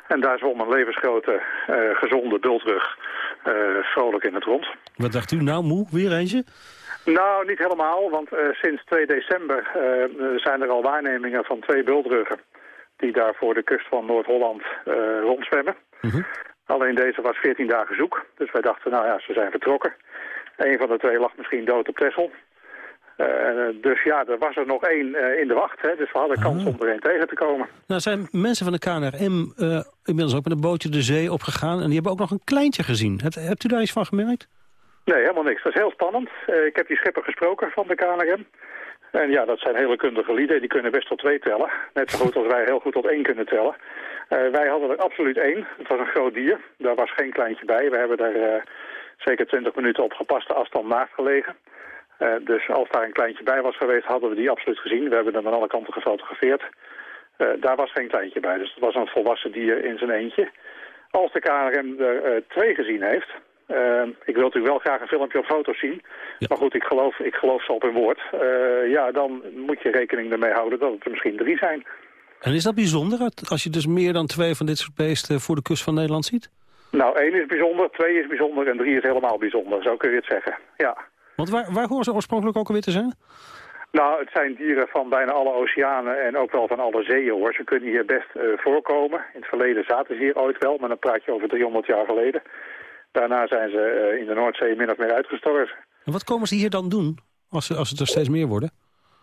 En daar zwom een levensgrote, gezonde bultrug vrolijk in het rond. Wat dacht u nou, moe? Weer eentje? Nou, niet helemaal, want eh, sinds 2 december eh, zijn er al waarnemingen van twee bultruggen... die daar voor de kust van Noord-Holland eh, rondzwemmen. Alleen deze was 14 dagen zoek, dus wij dachten, nou ja, ze zijn vertrokken. Een van de twee lag misschien dood op Texel. Dus ja, er was er nog één in de wacht, hè, dus we hadden kans om er één tegen te komen. Nou, zijn mensen van de KNRM inmiddels ook met een bootje de zee opgegaan... en die hebben ook nog een kleintje gezien. Hebt, hebt u daar iets van gemerkt? Nee, helemaal niks. Dat is heel spannend. Eh, ik heb die schipper gesproken van de KNRM. En ja, dat zijn hele kundige lieden. Die kunnen best tot twee tellen. Net zo goed als wij heel goed tot één kunnen tellen. Eh, wij hadden er absoluut één. Het was een groot dier. Daar was geen kleintje bij. We hebben daar eh, zeker 20 minuten op gepaste afstand naast gelegen. Dus als daar een kleintje bij was geweest, hadden we die absoluut gezien. We hebben hem aan alle kanten gefotografeerd. Daar was geen kleintje bij. Dus het was een volwassen dier in zijn eentje. Als de KNRM er twee gezien heeft... eh, ik wil natuurlijk wel graag een filmpje of foto's zien. Maar goed, ik geloof, ik geloof ze op hun woord. Eh, ja, dan moet je rekening ermee houden dat het er misschien drie zijn. En is dat bijzonder als je dus meer dan twee van dit soort beesten voor de kust van Nederland ziet? Nou, één is bijzonder, twee is bijzonder en drie is helemaal bijzonder. Zo kun je het zeggen, ja. Want waar, waar horen ze oorspronkelijk ook alweer te zijn? Nou, het zijn dieren van bijna alle oceanen en ook wel van alle zeeën hoor. Ze kunnen hier best eh, voorkomen. In het verleden zaten ze hier ooit wel, maar dan praat je over 300 jaar geleden. Daarna zijn ze eh, in de Noordzee min of meer uitgestorven. En wat komen ze hier dan doen, als, ze- als het er steeds meer worden?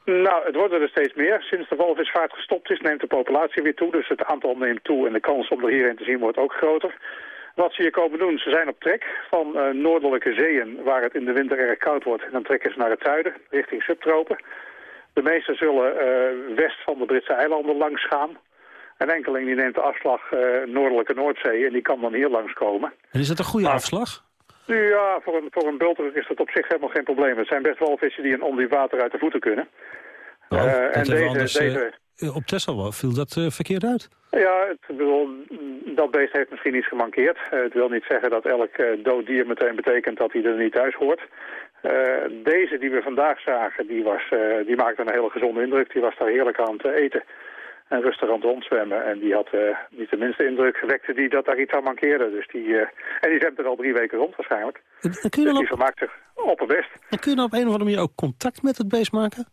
Nou, het worden er steeds meer. Sinds de walvisvaart gestopt is, neemt de populatie weer toe. Dus het aantal neemt toe en de kans om er hierheen te zien wordt ook groter. Wat ze hier komen doen, ze zijn op trek van eh, noordelijke zeeën waar het in de winter erg koud wordt. En dan trekken ze naar het zuiden, richting subtropen. De meesten zullen eh, west van de Britse eilanden langs gaan. Een enkeling die neemt de afslag eh, noordelijke Noordzee en die kan dan hier langskomen. En is dat een goede afslag? Nu ja, voor een, voor een bultrug is dat op zich helemaal geen probleem. Het zijn best wel vissen die een ondiep water uit de voeten kunnen. Nou, Eh, en deze, anders, eh, deze, op. Viel dat verkeerd uit? Ja, het, bedoel, dat beest heeft misschien iets gemankeerd. Het wil niet zeggen dat elk dood dier meteen betekent dat hij er niet thuis hoort. Deze die we vandaag zagen, die, was, die maakte een hele gezonde indruk. Die was daar heerlijk aan het eten en rustig aan het rondzwemmen. En die had eh, niet de minste indruk gewekte die dat daar iets aan mankeerde. Dus die, eh, en die zwemt er al drie weken rond waarschijnlijk. En, en kun je Dus die op, vermaakt zich opperbest. en kun je dan op een of andere manier ook contact met het beest maken?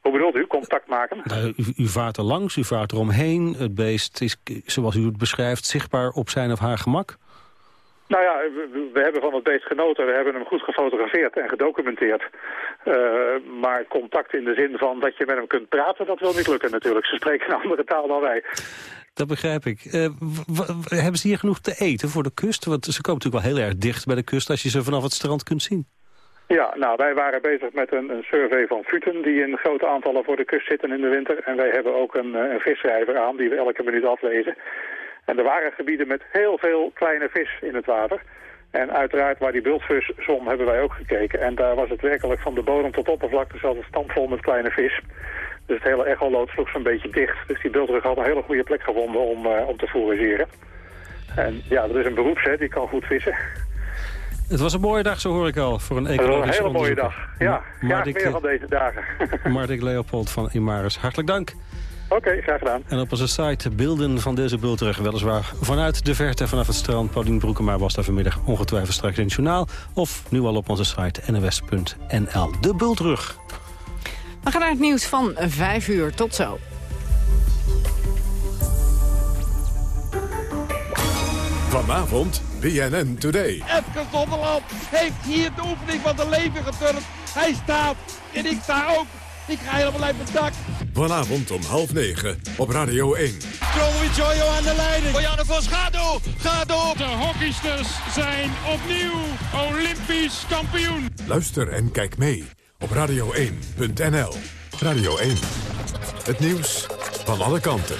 Hoe bedoelt u? Contact maken? Nou, u, u vaart er langs, u vaart eromheen. Het beest is, zoals u het beschrijft, zichtbaar op zijn of haar gemak. Nou ja, we, we hebben van het beest genoten. We hebben hem goed gefotografeerd en gedocumenteerd. Eh, maar contact in de zin van dat je met hem kunt praten, dat wil niet lukken natuurlijk. Ze spreken een andere taal dan wij. Dat begrijp ik. Eh, hebben ze hier genoeg te eten voor de kust? Want ze komen natuurlijk wel heel erg dicht bij de kust als je ze vanaf het strand kunt zien. Ja, nou, wij waren bezig met een, een survey van futen die in grote aantallen voor de kust zitten in de winter. En wij hebben ook een, eh, een visschrijver aan die we elke minuut aflezen. En er waren gebieden met heel veel kleine vis in het water. En uiteraard waar die bultvis zwom hebben wij ook gekeken. En daar was het werkelijk van de bodem tot oppervlakte zelfs een stampvol met kleine vis. Dus het hele echolood sloeg zo'n beetje dicht. Dus die bultrug had een hele goede plek gevonden om, eh, om te forageren. En ja, dat is een beroepszet, die kan goed vissen. Het was een mooie dag, zo hoor ik al, voor een Dat was een ecologisch hele mooie dag. Ja, graag Mardik, meer van deze dagen. eh, Mardik Leopold van Imaris, hartelijk dank. Oké, graag gedaan. En op onze site beelden van deze bultrug, weliswaar vanuit de verte, vanaf het strand. Paulien Broekema was daar vanmiddag ongetwijfeld straks in het journaal. Of nu al op onze site nws.nl. De bultrug. We gaan naar het nieuws van 5 uur. Tot zo. Vanavond BNN Today. Epke Zonderland heeft hier de oefening van zijn leven geturnd. Hij staat en ik sta ook. Ik ga helemaal uit mijn dak. Vanavond om half negen op Radio 1. Stromovic Jojo aan de leiding. Marianne Vos, ga door, ga door. De hockeysters zijn opnieuw Olympisch kampioen. Luister en kijk mee op radio1.nl. Radio 1. Het nieuws van alle kanten.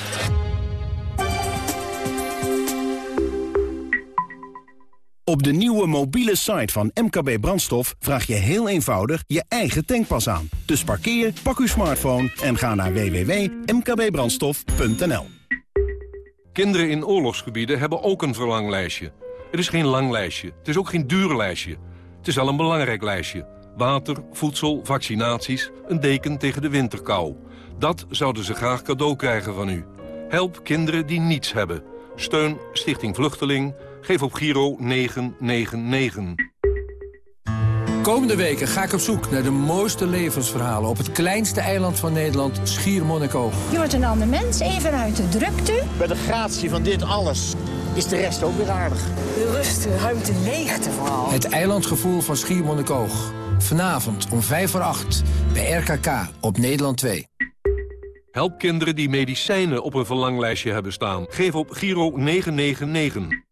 Op de nieuwe mobiele site van MKB Brandstof vraag je heel eenvoudig je eigen tankpas aan. Dus parkeer, pak uw smartphone en ga naar www.mkbbrandstof.nl. Kinderen in oorlogsgebieden hebben ook een verlanglijstje. Het is geen lang lijstje, het is ook geen duur lijstje. Het is wel een belangrijk lijstje. Water, voedsel, vaccinaties, een deken tegen de winterkou. Dat zouden ze graag cadeau krijgen van u. Help kinderen die niets hebben. Steun Stichting Vluchteling. Geef op Giro 999. Komende weken ga ik op zoek naar de mooiste levensverhalen... op het kleinste eiland van Nederland, Schiermonnikoog. Je wordt een ander mens, even uit de drukte. Bij de gratie van dit alles is de rest ook weer aardig. De rust, de ruimte, leegte vooral. Het eilandgevoel van Schiermonnikoog. Vanavond om 5 voor 8 bij RKK op Nederland 2. Help kinderen die medicijnen op een verlanglijstje hebben staan. Geef op Giro 999.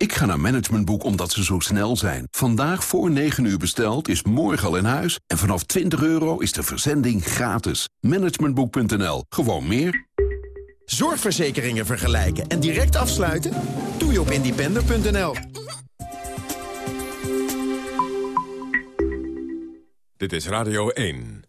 Ik ga naar Managementboek omdat ze zo snel zijn. Vandaag voor 9 uur besteld is morgen al in huis. En vanaf 20 euro is de verzending gratis. Managementboek.nl. Gewoon meer. Zorgverzekeringen vergelijken en direct afsluiten? Doe je op independer.nl. Dit is Radio 1.